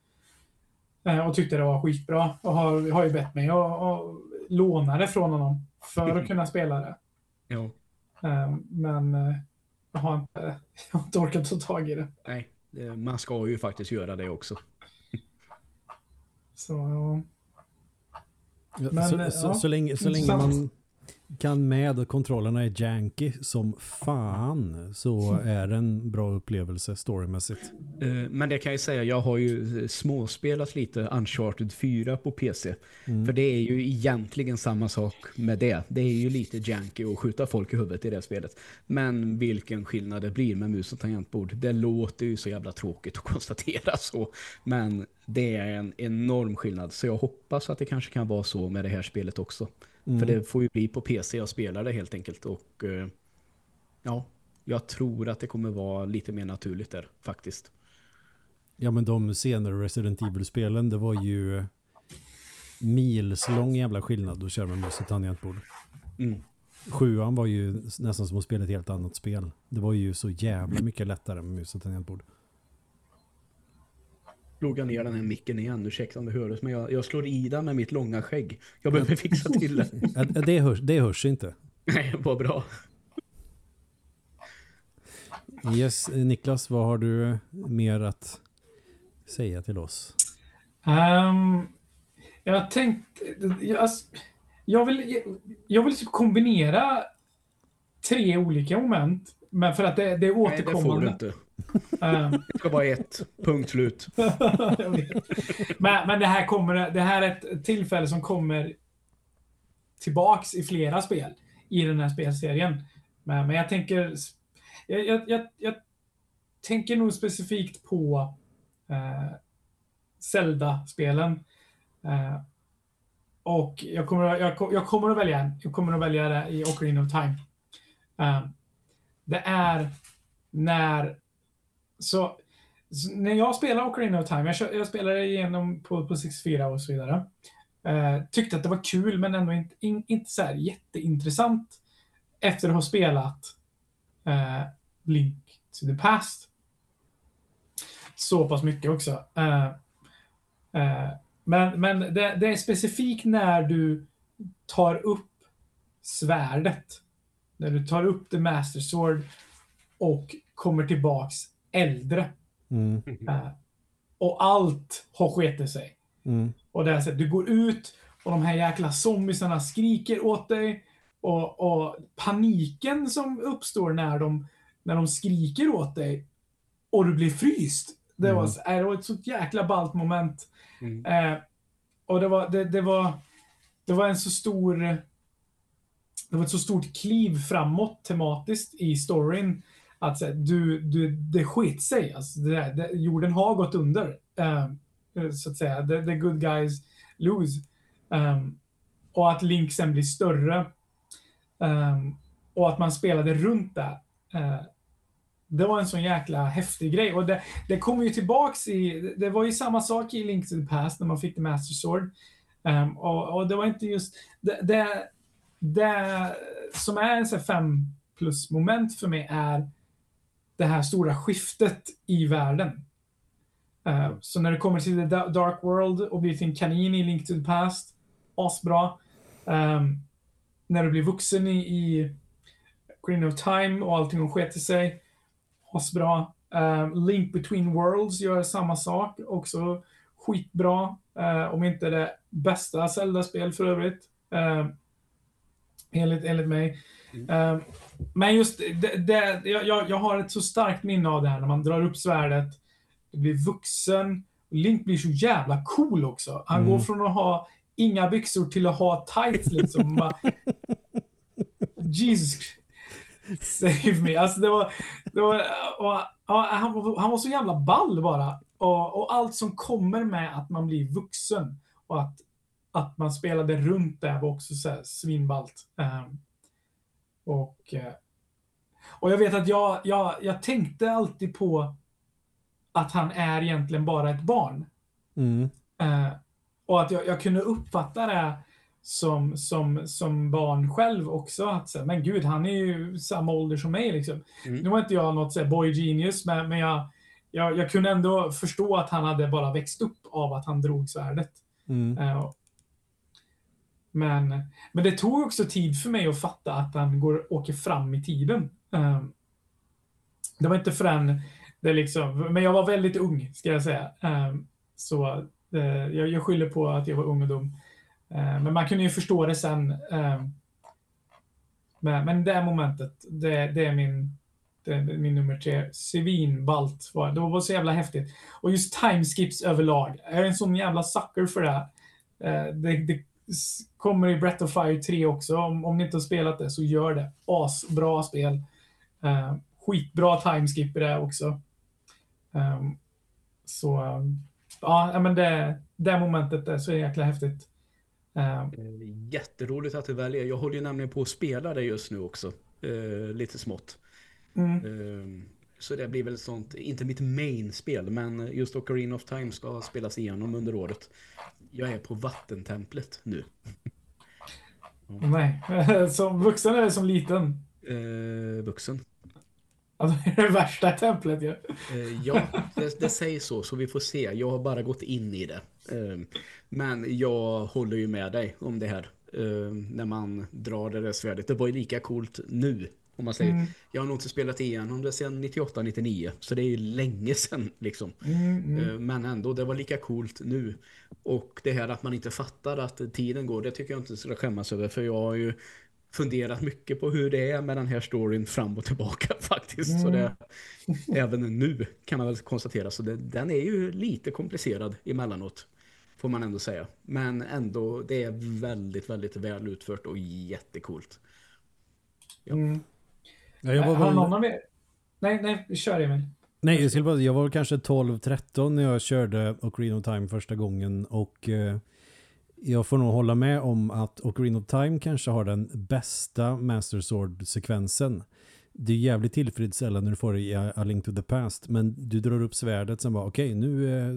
och tyckte det var skitbra. Och har, har ju bett mig att låna det från honom för att kunna spela det. Jo. men jag har, inte, jag har inte orkat ta tag i det. Nej, man ska ju faktiskt göra det också. Så, men, så, så, så, länge, så länge man kan med och kontrollerna är janky som fan så är det en bra upplevelse storymässigt. Eh, men det kan jag säga, jag har ju småspelat lite Uncharted 4 på PC. Mm. För det är ju egentligen samma sak med det. Det är ju lite janky att skjuta folk i huvudet i det spelet. Men vilken skillnad det blir med mus och tangentbord. Det låter ju så jävla tråkigt att konstatera så. Men det är en enorm skillnad. Så jag hoppas att det kanske kan vara så med det här spelet också. Mm. För det får ju bli på PC jag spelar det helt enkelt. Och eh, ja, jag tror att det kommer vara lite mer naturligt där faktiskt. Ja men de senare Resident Evil-spelen det var ju milslång jävla skillnad att köra med mus och tangentbord. Mm. Sjuan var ju nästan som att spela ett helt annat spel. Det var ju så jävla mycket lättare med mus och tangentbord slog jag ner den här micken igen. Ursäkta om det hördes, men jag, jag slår i den med mitt långa skägg. Jag behöver fixa till det. det, hörs, det hörs inte. Nej, vad bra. Yes, Niklas, vad har du mer att säga till oss? Um, jag tänkte... Jag, jag, vill, jag vill typ kombinera tre olika moment. Men för att det, det är återkommande. Nej, det får du inte. Um, det ska vara ett. Punkt slut. men, men det här kommer, det här är ett tillfälle som kommer tillbaks i flera spel i den här spelserien. Men, men jag tänker jag, jag, jag, jag tänker nog specifikt på eh, Zelda-spelen. Eh, och jag kommer, jag, jag, kommer att välja en. Jag kommer att välja det i Ocarina of Time. Eh, det är när så, så, när jag spelade Ocarina of Time, jag, jag spelade igenom på, på 64 och så vidare. Eh, tyckte att det var kul men ändå inte, in, inte så här jätteintressant efter att ha spelat eh, Link to the Past. så pass mycket också. Eh, eh, men men det, det är specifikt när du tar upp svärdet. När du tar upp The Master Sword och kommer tillbaks äldre. Mm. Eh, och allt har sketit sig. Mm. Och det är så att du går ut och de här jäkla zombiesarna skriker åt dig. Och, och paniken som uppstår när de, när de skriker åt dig och du blir fryst. Det, var, Mm. så- äh, det var ett så jäkla ballt moment. Mm. Eh, och det var, det, det var, det var en så stor... Det var ett så stort kliv framåt tematiskt i storyn. Att så, här, du, du, det skit sig. Alltså, det, det, jorden har gått under. Eh, eh, så att säga. The, the good guys lose. Um, och att Link sen blir större. Um, och att man spelade runt där. Uh, det var en sån jäkla häftig grej. Och det, det kommer ju tillbaks i... Det var ju samma sak i Link to the Past när man fick The Master Sword. Um, och, och det var inte just... Det, det, det som är en sån här fem plus moment för mig är det här stora skiftet i världen. Uh, så när det kommer till The Da- Dark World och blir till en kanin i Link to the Past, asbra. Um, när du blir vuxen i, i Green of Time och allting har skett i sig, asbra. Um, Link Between Worlds gör samma sak, också skitbra. Uh, om inte det bästa Zelda-spel för övrigt. Um, enligt, enligt mig. Um, men just det, det jag, jag har ett så starkt minne av det här när man drar upp svärdet, du blir vuxen, Link blir så jävla cool också. Han Mm. går från att ha inga byxor till att ha tights liksom. Bara, Jesus save me. Alltså det var, det var och, ja, han, var- han var så jävla ball bara. Och, och allt som kommer med att man blir vuxen och att, att man spelade runt det var också så här svinballt. Ehm, och, eh, och jag vet att jag, jag, jag tänkte alltid på att han är egentligen bara ett barn. Mm. Eh, och att jag, jag kunde uppfatta det som, som, som barn själv också. Att säga, men gud, han är ju samma ålder som mig. Liksom. Mm. Nu var inte jag något så boy genius, men, men jag, jag, jag kunde ändå förstå att han hade bara växt upp av att han drog svärdet. Mm. Eh, men, men det tog också tid för mig att fatta att han går, åker fram i tiden. Ehm, det var inte förrän det liksom, men jag var väldigt ung ska jag säga. Ehm, så eh, jag, jag skyller på att jag var ung och dum. Ehm, men man kunde ju förstå det sen. Men, men det momentet, det, det är min, det är min nummer tre. Svinballt var det. var så jävla häftigt. Och just timeskips överlag. Jag är en sån jävla sucker för det Det, det kommer i Breath of Fire 3 också. Om, om ni inte har spelat det så gör det. Asbra spel. Eh, skitbra timeskip i det också. Um, så um, ja, men det, det momentet är så jäkla häftigt. Um, Eh, Jätteroligt att du väljer. Jag håller ju nämligen på att spela det just nu också. Eh, lite smått. mm, Eh, så det blir väl sånt, inte mitt main-spel, men just Ocarina of Time ska spelas igenom under året. Jag är på vattentemplet nu. nej, som vuxen eller som liten? Eh, vuxen. Alltså, det är det värsta templet ju. Eh, ja, det, det sägs så, så vi får se. Jag har bara gått in i det. Eh, men jag håller ju med dig om det här. Eh, när man drar det där svärdet. Det var ju lika coolt nu. Om man säger, Mm, jag har nog inte spelat igenom det sedan 98-99. Så det är ju länge sedan liksom. mm, mm. Eh, Men ändå, det var lika coolt nu. Och det här att man inte fattar att tiden går, det tycker jag inte ska skämmas över. För jag har ju funderat mycket på hur det är med den här storyn fram och tillbaka faktiskt. Så det, även nu kan man väl konstatera. Så det, den är ju lite komplicerad emellanåt. Får man ändå säga. Men ändå, det är väldigt, väldigt väl utfört och jättekult. Mm. Ja, jag var någon väl, av er? Nej, nej, kör Emil. nej, jag, skulle bara, jag var kanske 12-13 när jag körde Ocarina of Time första gången och eh, jag får nog hålla med om att Ocarina of Time kanske har den bästa Master Sword-sekvensen. Det är jävligt tillfredsställande när du får det i A Link to the Past men du drar upp svärdet sen bara okej nu, eh,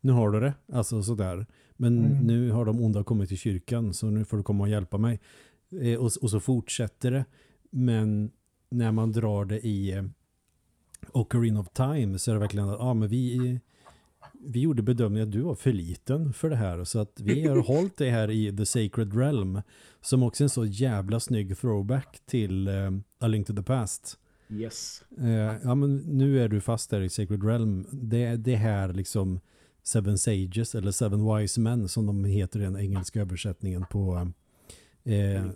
nu har du det. Alltså sådär. Men Mm. nu har de onda kommit till kyrkan så nu får du komma och hjälpa mig. Eh, och, och så fortsätter det. Men när man drar det i eh, Ocarina of Time så är det verkligen att ja, men vi, vi gjorde bedömningen att du var för liten för det här så att vi har hållit det här i The Sacred Realm som också är en så jävla snygg throwback till uh, A Link to the Past. Yes. Uh, ja men nu är du fast där i Sacred Realm. Det, det här liksom Seven Sages eller Seven Wise Men som de heter i den engelska översättningen på Uh,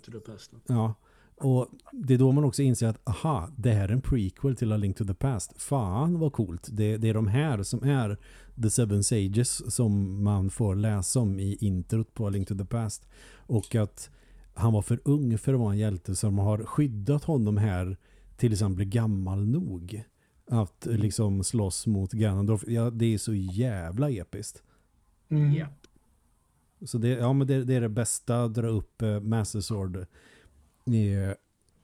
ja. Och det är då man också inser att aha, det här är en prequel till A Link to the Past. Fan vad coolt. Det, det är de här som är The Seven Sages som man får läsa om i introt på A Link to the Past. Och att han var för ung för att vara en hjälte som har skyddat honom här till exempel gammal nog att liksom slåss mot Ganondorf. Ja, det är så jävla episkt. Mm. Så det, ja, men det, det är det bästa att dra upp eh, Master Sword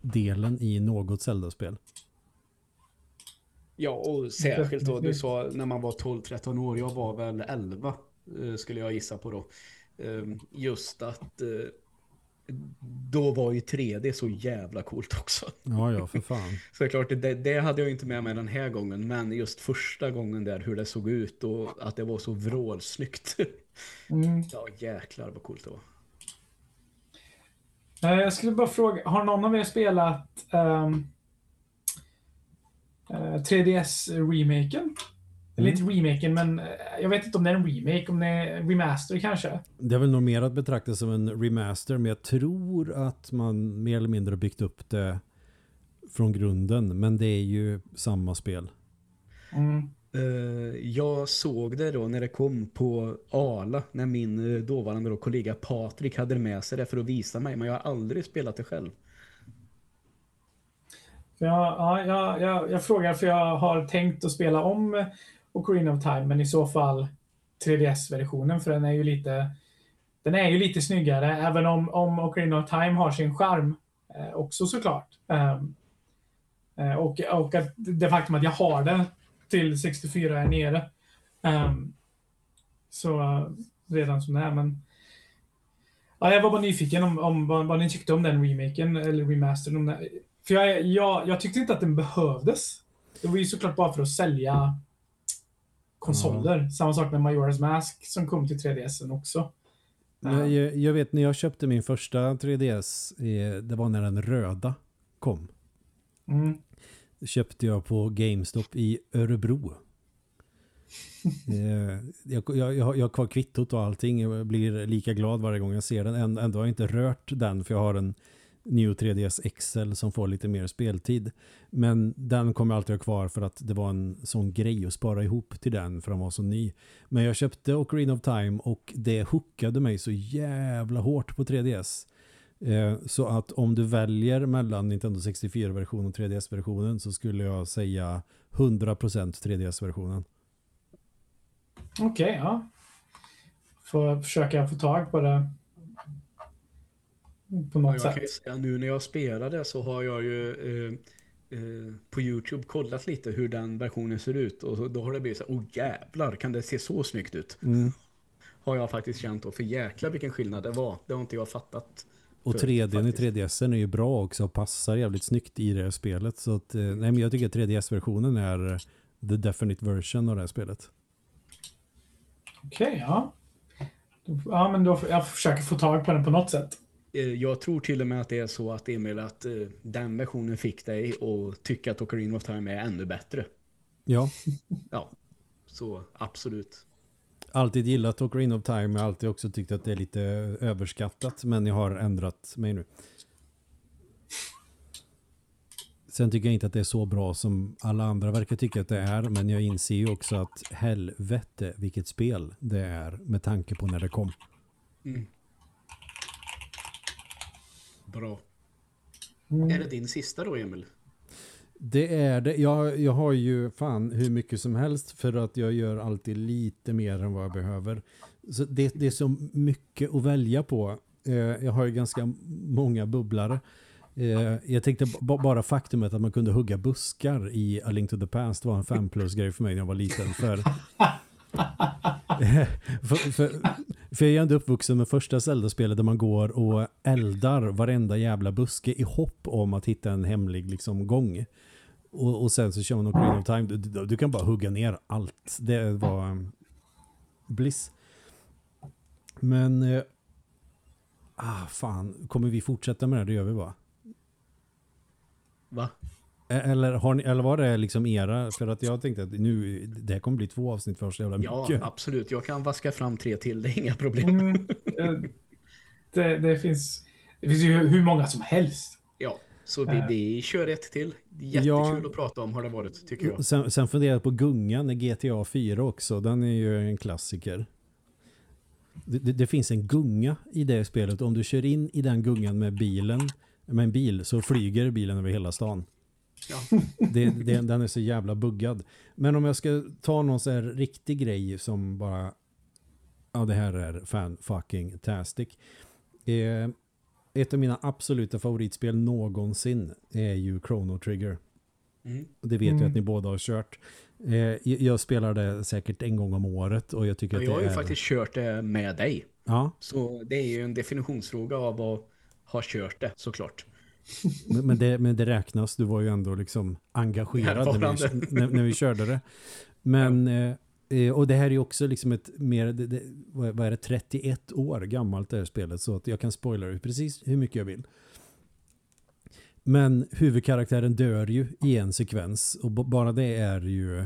delen i något Zelda-spel. Ja, och särskilt då, du sa när man var 12-13 år, jag var väl 11 skulle jag gissa på då. Just att då var ju 3D så jävla coolt också. Ja, ja, för fan. så det är klart, det, det hade jag inte med mig den här gången, men just första gången där, hur det såg ut och att det var så vrålsnyggt. Mm. Ja, jäklar vad coolt det var. Jag skulle bara fråga, har någon av er spelat um, uh, 3DS-remaken? Eller inte remaken, men uh, jag vet inte om det är en remake, om det är remaster kanske. Det är väl nog mer att betrakta som en remaster, men jag tror att man mer eller mindre byggt upp det från grunden, men det är ju samma spel. Mm. Eh, jag såg det då när det kom på Ala när min eh, dåvarande då kollega Patrik hade det med sig det för att visa mig men jag har aldrig spelat det själv. Ja, ja, jag, jag, jag frågar för jag har tänkt att spela om Ocarina of Time men i så fall 3DS-versionen för den är ju lite den är ju lite snyggare även om, om Ocarina of Time har sin charm eh, också såklart. Ehm, eh, och, och att det faktum att jag har det till 64 är nere. Um, så uh, redan som det är, men ja, jag var bara nyfiken om, om vad, vad, ni tyckte om den remaken eller remastern. Om för jag, jag, jag tyckte inte att den behövdes. Det var ju såklart bara för att sälja konsoler. Mm. Samma sak med Majora's Mask som kom till 3DSen också. Jag, jag, jag, vet när jag köpte min första 3DS, eh, det var när den röda kom. Mm köpte jag på GameStop i Örebro. Eh, jag, jag, jag, har kvar kvittot och allting. Jag blir lika glad varje gång jag ser den. Ändå har jag inte rört den för jag har en Neo 3DS XL som får lite mer speltid. Men den kommer alltid ha kvar för att det var en sån grej att spara ihop till den för den var så ny. Men jag köpte Ocarina of Time och det hookade mig så jävla hårt på 3DS. Eh, så att om du väljer mellan Nintendo 64-versionen och 3DS-versionen så skulle jag säga 100% 3DS-versionen. Okej, okay, ja. Får försöka få tag på det på något ja, sätt. Säga, nu när jag spelade så har jag ju eh, eh, på Youtube kollat lite hur den versionen ser ut och då har det blivit så åh oh, jävlar, kan det se så snyggt ut? Mm. Har jag faktiskt känt då, för jäklar vilken skillnad det var. Det har inte jag fattat. Och 3D i 3DS är ju bra också och passar jävligt snyggt i det här spelet. Så att, nej, men jag tycker att 3DS-versionen är the definite version av det här spelet. Okej, okay, ja. Ja, men då jag försöker få tag på den på något sätt. Jag tror till och med att det är så att Emil att den versionen fick dig att tycka att Ocarina of Time är ännu bättre. Ja. ja, så absolut alltid gillat Ocarina of Time. Jag har alltid också tyckt att det är lite överskattat. Men jag har ändrat mig nu. Sen tycker jag inte att det är så bra som alla andra verkar tycka att det är. Men jag inser ju också att helvete vilket spel det är med tanke på när det kom. Mm. Bra. Mm. Är det din sista då, Emil? Det är det. Jag, jag har ju fan hur mycket som helst för att jag gör alltid lite mer än vad jag behöver. Så det, det är så mycket att välja på. Eh, jag har ju ganska många bubblare. Eh, jag tänkte bara faktumet att man kunde hugga buskar i A Link to the Past var en 5 plus grej för mig när jag var liten. För, för, för, för jag är ändå uppvuxen med första Zelda-spelet där man går och eldar varenda jävla buske i hopp om att hitta en hemlig liksom, gång. Och, och sen så kör man Ocarina of Time. Du, du, du kan bara hugga ner allt. Det var um, bliss. Men... Eh, ah, fan. Kommer vi fortsätta med det? här? Det gör vi bara. Va? E- Eller, har ni, eller var det liksom era? För att jag tänkte att nu, det här kommer bli två avsnitt för så jävla Ja, mycket. absolut. Jag kan vaska fram tre till. Det är inga problem. Mm, eh, det, det, finns, det finns ju hur många som helst. Ja, så vi, Eh. vi kör ett till. Jättekul Ja. att prata om har det varit, tycker jag. Sen, sen funderar jag på Gungan i GTA 4 också. Den är ju en klassiker. Det, det, det finns en gunga i det spelet. Om du kör in i den gungan med bilen med en bil så flyger bilen över hela stan. Ja. Det, det, den är så jävla buggad. Men om jag ska ta någon så här riktig grej som bara ja det här är fan fucking tastic. Eh, ett av mina absoluta favoritspel någonsin är ju Chrono Trigger. Mm. Det vet jag Mm. att ni båda har kört. Eh, jag- jag spelar det säkert en gång om året och jag tycker Ja, att jag har det ju är... faktiskt kört det med dig. Ja, Så det är ju en definitionsfråga av att ha kört det, såklart. Men, det, men det räknas. Du var ju ändå liksom engagerad när vi, när, när vi körde det. Men, eh, eh, och det här är ju också liksom ett mer, det, det, vad är- det, 31 år gammalt det här spelet. Så att jag kan spoila det precis hur mycket jag vill. Men huvudkaraktären dör ju i en sekvens. Och bara det är ju...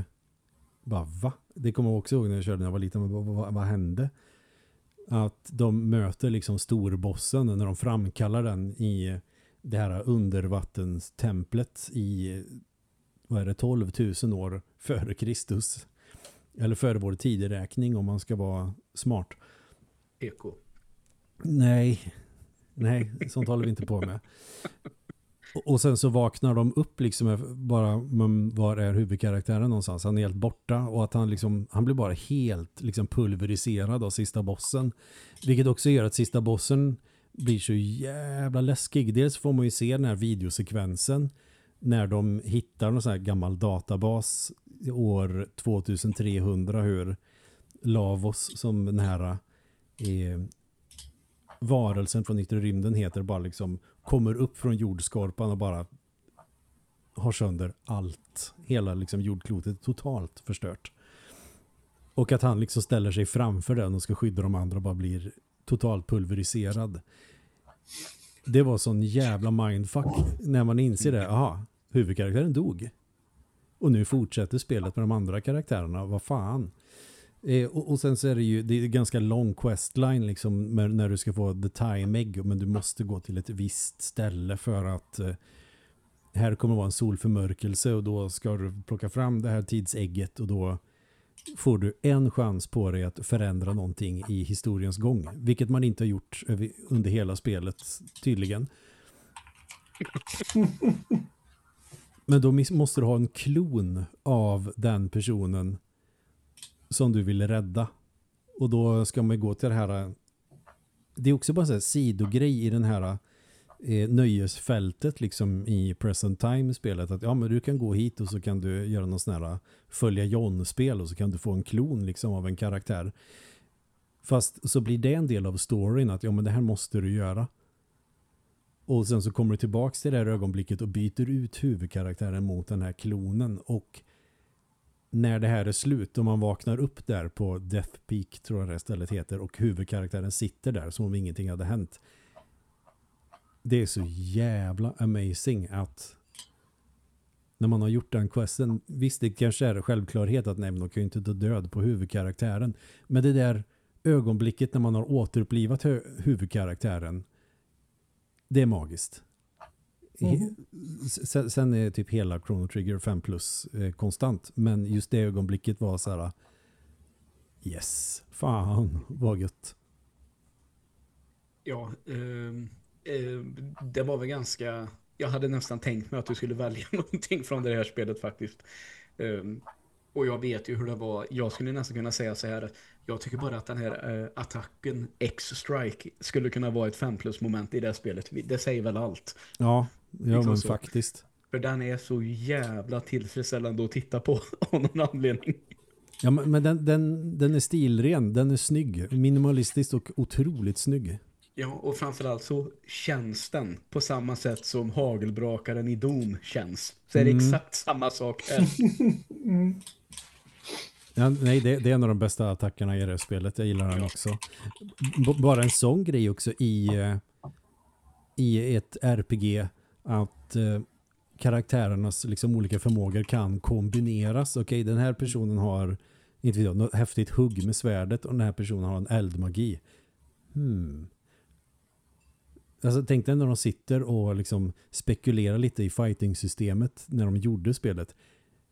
Bara va? Det kommer jag också ihåg när jag körde när jag var liten. Vad, vad, vad hände? Att de möter liksom storbossen när de framkallar den i det här undervattenstemplet i vad är det, 12 000 år före Kristus. Eller före vår tideräkning om man ska vara smart. Eko. Nej, nej, sånt håller vi inte på med. Och- sen så vaknar de upp liksom med bara, var är huvudkaraktären någonstans? Han är helt borta och att han liksom, han blir bara helt liksom pulveriserad av sista bossen. Vilket också gör att sista bossen blir så jävla läskig. Dels får man ju se den här videosekvensen när de hittar någon sån här gammal databas i år 2300 hur Lavos som den här eh, varelsen från yttre rymden heter bara liksom kommer upp från jordskorpan och bara har sönder allt. Hela liksom jordklotet totalt förstört. Och att han liksom ställer sig framför den och ska skydda de andra och bara blir totalt pulveriserad. Det var sån jävla mindfuck när man inser det. Aha, huvudkaraktären dog. Och nu fortsätter spelet med de andra karaktärerna. Vad fan? Eh, och, och sen så är det ju det är ganska lång questline liksom med, när du ska få the time egg men du måste gå till ett visst ställe för att eh, här kommer vara en solförmörkelse och då ska du plocka fram det här tidsägget och då får du en chans på dig att förändra någonting i historiens gång. Vilket man inte har gjort under hela spelet tydligen. Men då måste du ha en klon av den personen som du vill rädda. Och då ska man gå till det här det är också bara en sidogrej i den här eh, nöjesfältet liksom i present time spelet att ja men du kan gå hit och så kan du göra någon sån här eh, följa John-spel och så kan du få en klon liksom av en karaktär. Fast så blir det en del av storyn att ja men det här måste du göra. Och sen så kommer du tillbaks till det här ögonblicket och byter ut huvudkaraktären mot den här klonen och när det här är slut och man vaknar upp där på Death Peak tror jag det stället heter och huvudkaraktären sitter där som om ingenting hade hänt. Det är så jävla amazing att när man har gjort den questen, visst det kanske är självklarhet att nej men de kan ju inte ta död på huvudkaraktären. Men det där ögonblicket när man har återupplivat hu- huvudkaraktären det är magiskt. Mhm. Sen, sen är typ hela Chrono Trigger 5 plus eh, konstant. Men just det ögonblicket var så här. Yes, fan vad gött. Ja, ehm, det var väl ganska... Jag hade nästan tänkt mig att du skulle välja någonting från det här spelet faktiskt. Ehm, och jag vet ju hur det var. Jag skulle nästan kunna säga så här. Jag tycker bara att den här eh, attacken X-Strike skulle kunna vara ett 5 plus moment i det här spelet. Det säger väl allt. Ja, ja Liksom men faktiskt. För den är så jävla tillfredsställande att titta på av någon anledning. Ja, men, men den, den, den är stilren, den är snygg, minimalistisk och otroligt snygg. Ja, och framförallt så känns den på samma sätt som hagelbrakaren i Doom känns. Så är det Mm. exakt samma sak här. Mm. Ja, nej, det, det är en av de bästa attackerna i det här spelet. Jag gillar den också. B bara en sån grej också i, eh, i ett RPG att eh, karaktärernas liksom, olika förmågor kan kombineras. Okej, den här personen har inte vet jag, något häftigt hugg med svärdet och den här personen har en eldmagi. Hmm. Alltså, tänk dig när de sitter och liksom spekulerar lite i fighting-systemet när de gjorde spelet.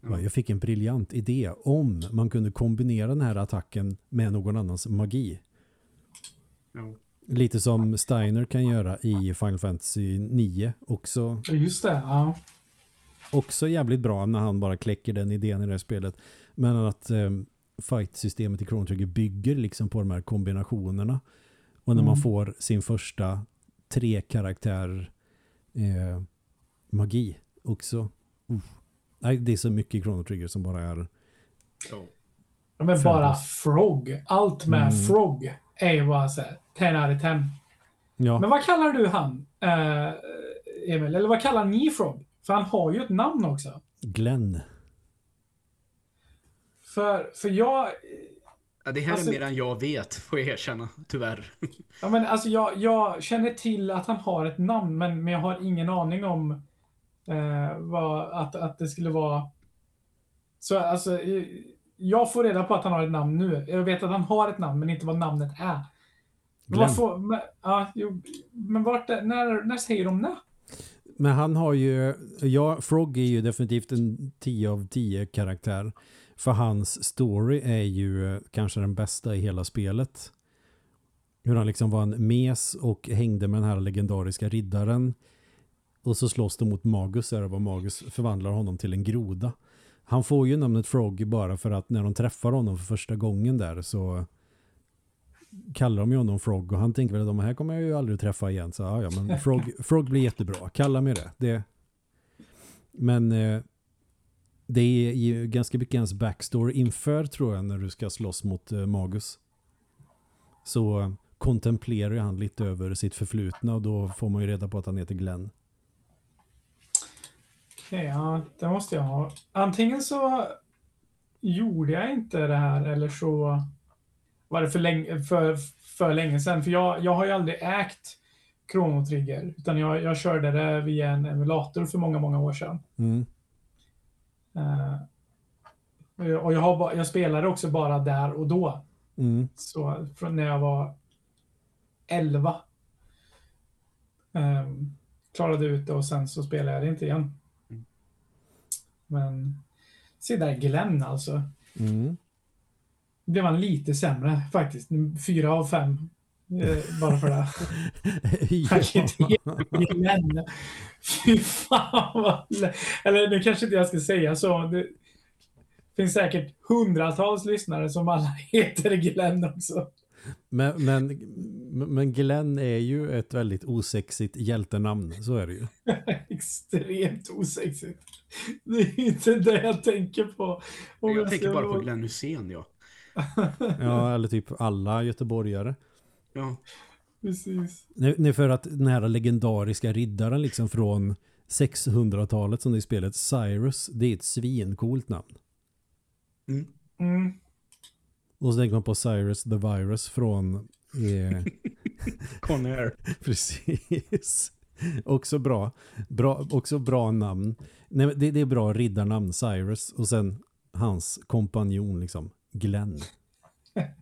Va, Jag fick en briljant idé om man kunde kombinera den här attacken med någon annans magi. Ja. Lite som Steiner kan göra i Final Fantasy 9. Också, Just det, ja. också jävligt bra när han bara kläcker den idén i det här spelet. Men att eh, fight-systemet i Chrono Trigger bygger liksom på de här kombinationerna. Och när man Mm. får sin första tre karaktär eh, magi också. Uff. Nej, det är så mycket Chrono Trigger som bara är Ja. Ja, Men bara. Frog. Allt med Mm. Frog är ju bara så här, 10 out of 10. Ja, Men vad kallar du han, eh, Emil? Eller vad kallar ni Frog? För han har ju ett namn också. Glenn. För, för jag... Ja, det här Alltså- är mer än jag vet, får jag erkänna, tyvärr. Ja, men alltså jag, jag känner till att han har ett namn, men, men jag har ingen aning om eh, vad, att, att det skulle vara... Så alltså, jag får reda på att han har ett namn nu. Jag vet att han har ett namn, men inte vad namnet är. Men, vad får, men, ja, jo, men vart, när, när säger de det? Men han har ju, ja, Frog är ju definitivt en 10 av 10 karaktär. För hans story är ju eh, kanske den bästa i hela spelet. Hur han liksom var en mes och hängde med den här legendariska riddaren. Och så slåss de mot Magus där och Magus förvandlar honom till en groda. Han får ju namnet Frog bara för att när de träffar honom för första gången där så kallar de ju honom Frog och han tänker väl att de här kommer jag ju aldrig träffa igen. Så ja, ja men Frog, Frog blir jättebra. Kalla mig det. det. Men eh, det är ju ganska mycket hans backstory inför tror jag när du ska slåss mot eh, Magus. Så eh, kontemplerar han lite över sitt förflutna och då får man ju reda på att han heter Glenn. Okej, ja, det måste jag ha. Antingen så gjorde jag inte det här eller så var det för länge, för, för länge sedan. För jag, jag har ju aldrig ägt Chrono Trigger, utan jag, jag körde det via en emulator för många, många år sedan. Mm. Eh, och jag, har, jag spelade också bara där och då. Mm. Så från när jag var 11. Um, klarade ut det och sen så spelade jag det inte igen. Mm. Men se där Glenn alltså. Mm. Blev han lite sämre faktiskt. Fyra av fem. Eh, bara för det. Han kan inte Glenn. Fy fan vad... Eller nu kanske inte jag ska säga så. Det finns säkert hundratals lyssnare som alla heter Glenn också. Men, men, men Glenn är ju ett väldigt osexigt hjältenamn, så är det ju. Extremt osexigt. Det är inte det jag tänker på. Om Jag tänker ska bara på Glenn Hussein, ja. Ja, eller typ alla göteborgare. Ja, Precis. Nej, nej, för att den här legendariska riddaren liksom från 600-talet som det är spelet, Cyrus, det är ett svincoolt namn. mm. Mm. Och så tänker man på Cyrus the Virus från... Eh, Conair. precis. Också bra. bra. Också bra namn. Nej, men det, det är bra riddarnamn, Cyrus. Och sen hans kompanjon, liksom, Glenn.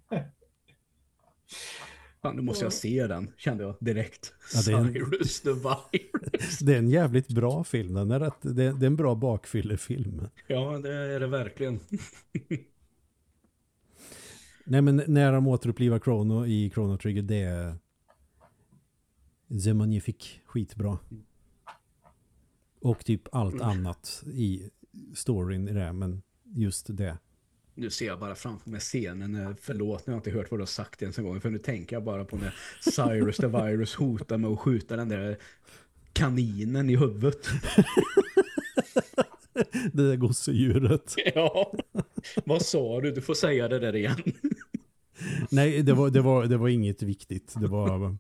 Fan, nu måste jag se den, kände jag direkt. Ja, det är en- Cyrus the Virus. Det är en jävligt bra film. Den är rätt, det, är en bra bakfyllefilm. Ja, det är det verkligen. Nej, men när de återupplivar Chrono i Chrono Trigger, det är The Magnifique. Skitbra. Och typ allt annat i storyn i det, men just det. Nu ser jag bara framför mig scenen. eh, Förlåt, nu har jag inte hört vad du har sagt ens en gång. För nu tänker jag bara på när Cyrus the Virus hotar med att skjuta den där kaninen i huvudet. Det där gosedjuret. Ja, vad sa du? Du får säga det där igen. Nej, det var, det, var, det var inget viktigt. Det var,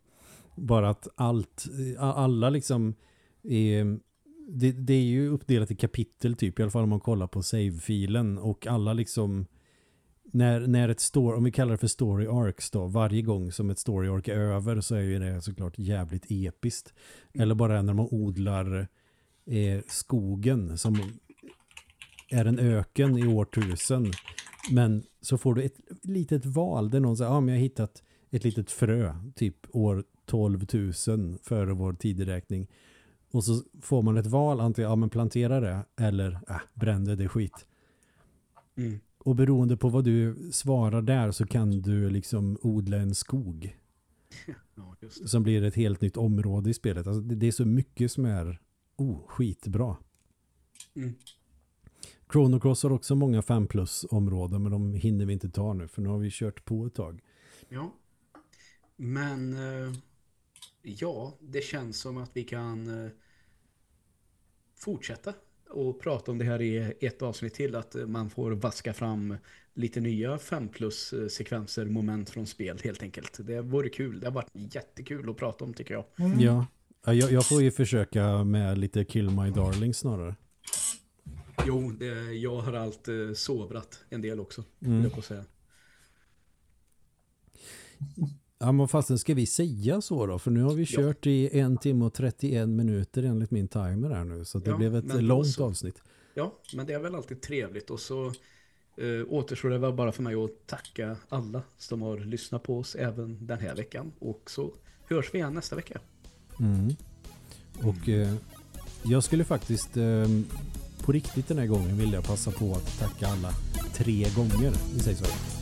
Bara att allt, alla liksom är, det, det är ju uppdelat i kapitel typ, i alla fall om man kollar på save-filen och alla liksom när, när ett story, om vi kallar det för story arcs då, varje gång som ett story arc är över så är ju det såklart jävligt episkt. Eller bara när man odlar eh, skogen som är en öken i årtusen. Men så får du ett litet val där någon säger, ja men jag har hittat ett litet frö, typ år 12 000 före vår tideräkning. Och så får man ett val, antingen ja men plantera det eller äh, bränn det, skit. Mm. Och beroende på vad du svarar där så kan du liksom odla en skog. Ja. Som blir ett helt nytt område i spelet. Alltså det, det är så mycket som är oh, skitbra. Mm. Chrono Cross har också många 5 plus områden men de hinner vi inte ta nu för nu har vi kört på ett tag. Ja. Men eh, ja, det känns som att vi kan eh, fortsätta och prata om det här i ett avsnitt till. Att man får vaska fram lite nya 5 plus sekvenser, moment från spel helt enkelt. Det vore kul. Det har varit jättekul att prata om tycker jag. Mm. Ja, ja jag, jag får ju försöka med lite Kill My Darling snarare. Jo, det, jag har allt eh, sovrat en del också. Mm. vill Jag säga. Ja men fastän ska vi säga så då? För nu har vi Ja. kört i en timme och 31 minuter enligt min timer här nu. Så det Ja, blev ett långt så. avsnitt. Ja, men det är väl alltid trevligt och så eh, återstår det väl bara för mig att tacka alla som har lyssnat på oss även den här veckan och så hörs vi igen nästa vecka. Mm. Och eh, jag skulle faktiskt eh, på riktigt den här gången vilja passa på att tacka alla tre gånger. Vi säger så.